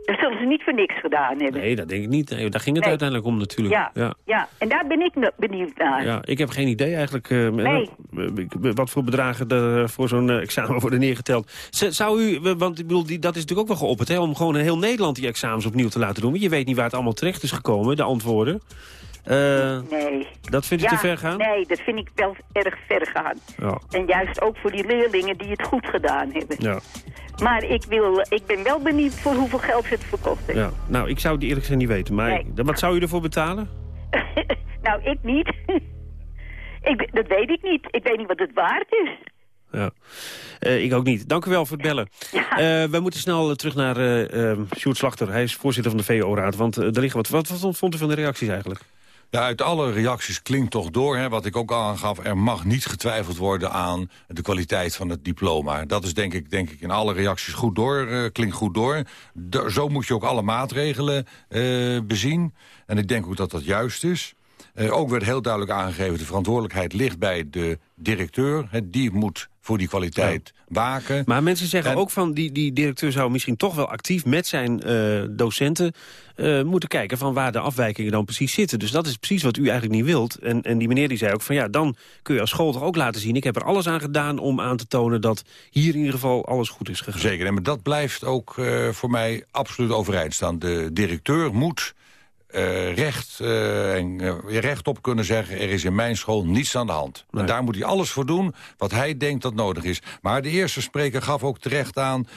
S39: Dat zullen ze niet voor niks gedaan hebben.
S23: Nee, dat denk ik niet. Daar ging het
S39: Nee.
S23: uiteindelijk om natuurlijk.
S39: Ja,
S23: ja.
S39: ja, en daar ben ik benieuwd naar.
S23: Ja, ik heb geen idee eigenlijk eh,
S39: Nee.
S23: eh, wat voor bedragen er voor zo'n eh, examen worden neergeteld. Zou u, eh, want ik bedoel, die, dat is natuurlijk ook wel geopperd, hè, om gewoon in heel Nederland die examens opnieuw te laten doen. Want je weet niet waar het allemaal terecht is gekomen, de antwoorden. Eh,
S39: Nee.
S23: Dat vindt u
S39: ja,
S23: te ver gaan?
S39: Nee, dat vind ik wel erg ver gaan.
S23: Ja.
S39: En juist ook voor die leerlingen die het goed gedaan hebben.
S23: Ja.
S39: Maar ik, wil, ik ben wel benieuwd voor hoeveel geld ze het verkocht hebben.
S23: ja. Nou, ik zou het eerlijk gezegd niet weten. Maar
S39: Nee.
S23: wat zou u ervoor betalen?
S39: Nou, ik niet. ik, dat weet ik niet. Ik weet niet wat het waard is.
S23: Ja. Eh, ik ook niet. Dank u wel voor het bellen. Eh, we moeten snel terug naar eh, Sjoerd Slachter. Hij is voorzitter van de VO-raad. Want er liggen wat, wat, wat vond u van de reacties eigenlijk?
S32: Ja, uit alle reacties klinkt toch door, hè, wat ik ook al aangaf... er mag niet getwijfeld worden aan de kwaliteit van het diploma. Dat is denk ik, denk ik in alle reacties goed door, eh, klinkt goed door. Zo moet je ook alle maatregelen eh, bezien. En ik denk ook dat dat juist is. Ook werd heel duidelijk aangegeven... de verantwoordelijkheid ligt bij de directeur. Hè, die moet voor die kwaliteit waken.
S23: Maar mensen zeggen ook van, die, die directeur zou misschien toch wel actief met zijn eh, docenten eh, moeten kijken van waar de afwijkingen dan precies zitten. Dus dat is precies wat u eigenlijk niet wilt. En, en die meneer die zei ook van ja, dan kun je als school toch ook laten zien. Ik heb er alles aan gedaan om aan te tonen dat hier in ieder geval alles goed is gegaan.
S32: Zeker, en maar dat blijft ook eh, voor mij absoluut overeind staan. De directeur moet eh, recht, eh, en, eh, rechtop kunnen zeggen... er is in mijn school niets aan de hand. En daar moet hij alles voor doen wat hij denkt dat nodig is. Maar de eerste spreker gaf ook terecht aan...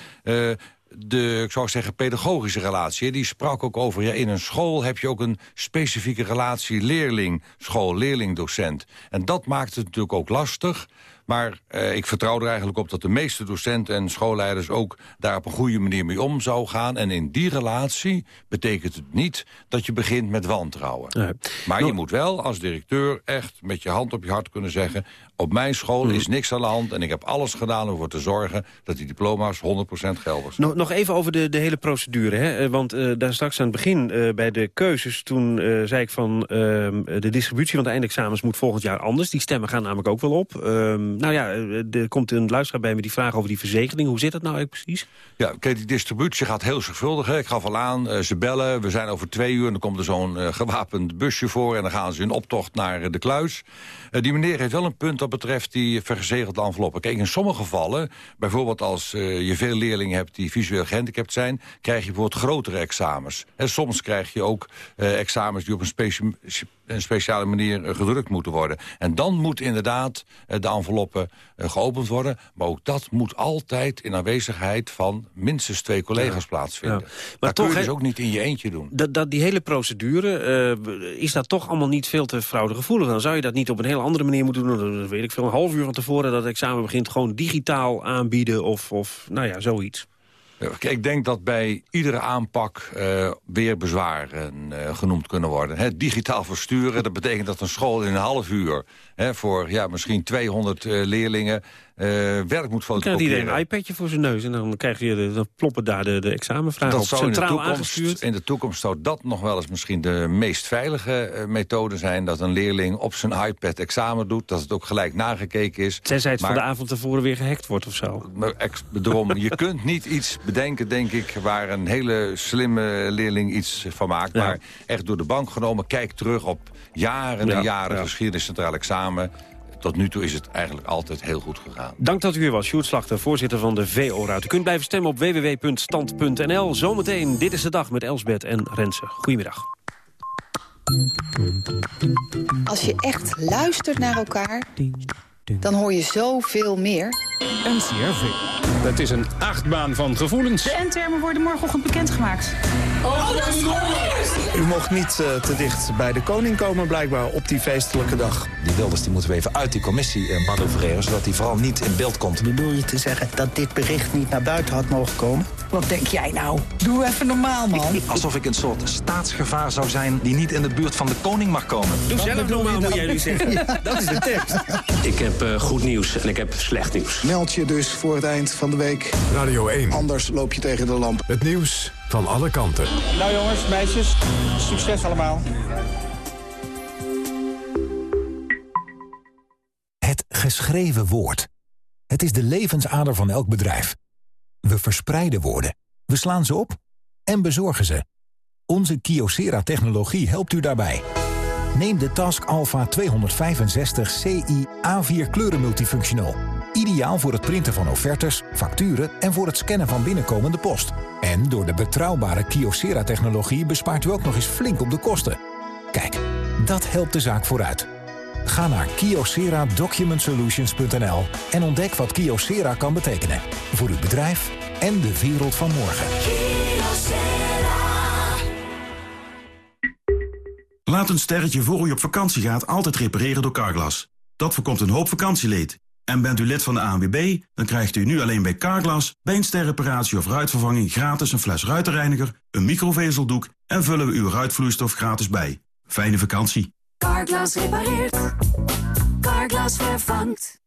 S32: de, ik zou zeggen, pedagogische relatie. Die sprak ook over, ja, in een school heb je ook een specifieke relatie leerling-school, leerling-docent. En dat maakt het natuurlijk ook lastig. Maar eh, ik vertrouw er eigenlijk op dat de meeste docenten en schoolleiders... ook daar op een goede manier mee om zou gaan. En in die relatie betekent het niet dat je begint met wantrouwen. Maar je moet wel als directeur echt met je hand op je hart kunnen zeggen... op mijn school is niks aan de hand en ik heb alles gedaan om ervoor te zorgen... dat die diploma's 100% geldig zijn.
S23: Nog, nog even over de, de hele procedure. Hè? Eh, Want eh, daar straks aan het begin bij de keuzes... toen zei ik van ehm, de distributie van de eindexamens moet volgend jaar anders. Die stemmen gaan namelijk ook wel op. Ehm, nou ja, eh, er komt een luisteraar bij me die vraag over die verzegeling. Hoe zit dat nou eigenlijk precies?
S32: Ja, kijk, die distributie gaat heel zorgvuldig. Ik gaf al aan, eh, ze bellen, we zijn over twee uur... en dan komt er zo'n eh, gewapend busje voor... en dan gaan ze in optocht naar de kluis. Die meneer heeft wel een punt dat betreft die verzegelde enveloppen. Kijk, in sommige gevallen, bijvoorbeeld als je veel leerlingen hebt... die visueel gehandicapt zijn, krijg je bijvoorbeeld grotere examens. En soms krijg je ook examens die op een, specie- een speciale manier eh, gedrukt moeten worden. En dan moet inderdaad eh, de enveloppen eh, geopend worden. Maar ook dat moet altijd in aanwezigheid van minstens twee collega's plaatsvinden.
S23: Ja. Maar
S32: Maar
S23: toch,
S32: kun je dus ook niet in je eentje doen.
S23: Dat, dat, die hele procedure, is dat toch allemaal niet veel te fraudegevoelig? Dan zou je dat niet op een heel andere manier moeten doen. Dan weet ik veel, een half uur van tevoren dat het examen begint... gewoon digitaal aanbieden of, of nou ja, zoiets.
S32: Ik denk dat bij iedere aanpak eh, weer bezwaren eh, genoemd kunnen worden. Hè, digitaal versturen, dat betekent dat een school in een half uur... Voor ja, misschien 200 eh, leerlingen eh, werk moet
S23: Dan krijgt iedereen een iPadje voor zijn neus en dan, krijg je de, dan ploppen daar de, de examenvragen op.
S32: Dat zou in de, toekomst, in de toekomst zou dat nog wel eens misschien de meest veilige eh, methode zijn... dat een leerling op zijn iPad examen doet, dat het ook gelijk nagekeken is.
S23: Tenzij het van
S32: Maar-
S23: de avond tevoren weer gehackt wordt of zo.
S32: Daarom, je kunt niet iets bedenken, denk ik... waar een hele slimme leerling iets van maakt. Maar echt door de bank genomen, kijk terug op jaren en
S23: Ja,
S32: jaren...
S23: ja.
S32: geschiedenis centraal examen. Tot nu toe is het eigenlijk altijd heel goed gegaan.
S23: Dank dat u hier was, Sjoerd Slachter, voorzitter van de VO-raad. U kunt blijven stemmen op www.stand.nl. Zometeen, dit is de dag met Elsbeth en Renze. Goedemiddag.
S40: Als je echt luistert naar elkaar, dan hoor je zoveel meer.
S41: NCRV. Het is een achtbaan van gevoelens.
S42: De endtermen worden morgenochtend bekendgemaakt.
S43: U mocht niet eh, te dicht bij de koning komen, blijkbaar, op die feestelijke dag.
S44: Die Wilders die moeten we even uit die commissie eh, manoeuvreren... zodat hij vooral niet in beeld komt.
S45: Bedoel je te zeggen dat dit bericht niet naar buiten had mogen komen?
S42: Wat denk jij nou? Doe even normaal, man.
S44: Alsof ik een soort staatsgevaar zou zijn... die niet in de buurt van de koning mag komen.
S23: Doe zelf normaal, moet jij nu zeggen. Dat is de tekst.
S46: Ik heb eh, goed nieuws en ik heb slecht nieuws.
S43: Meld je dus voor het eind van de week.
S1: Radio 1.
S43: Anders loop je tegen de lamp.
S1: Het nieuws van alle kanten.
S43: Nou jongens, meisjes, succes allemaal.
S47: Het geschreven woord. Het is de levensader van elk bedrijf. We verspreiden woorden. We slaan ze op en bezorgen ze. Onze Kyocera-technologie helpt u daarbij. Neem de Task Alpha 265 CI A4 kleuren multifunctional. Ideaal voor het printen van offertes, facturen en voor het scannen van binnenkomende post. En door de betrouwbare Kyocera-technologie bespaart u ook nog eens flink op de kosten. Kijk, dat helpt de zaak vooruit. Ga naar kyocera-document-solutions.nl en ontdek wat Kyocera kan betekenen. Voor uw bedrijf en de wereld van morgen.
S48: Laat een sterretje voor u op vakantie gaat altijd repareren door Carglass. Dat voorkomt een hoop vakantieleed. En bent u lid van de ANWB, dan krijgt u nu alleen bij Carglass... bij een sterreparatie of ruitvervanging gratis een fles ruitenreiniger... een microvezeldoek en vullen we uw ruitvloeistof gratis bij. Fijne vakantie.
S49: Carglass repareert. Carglass vervangt.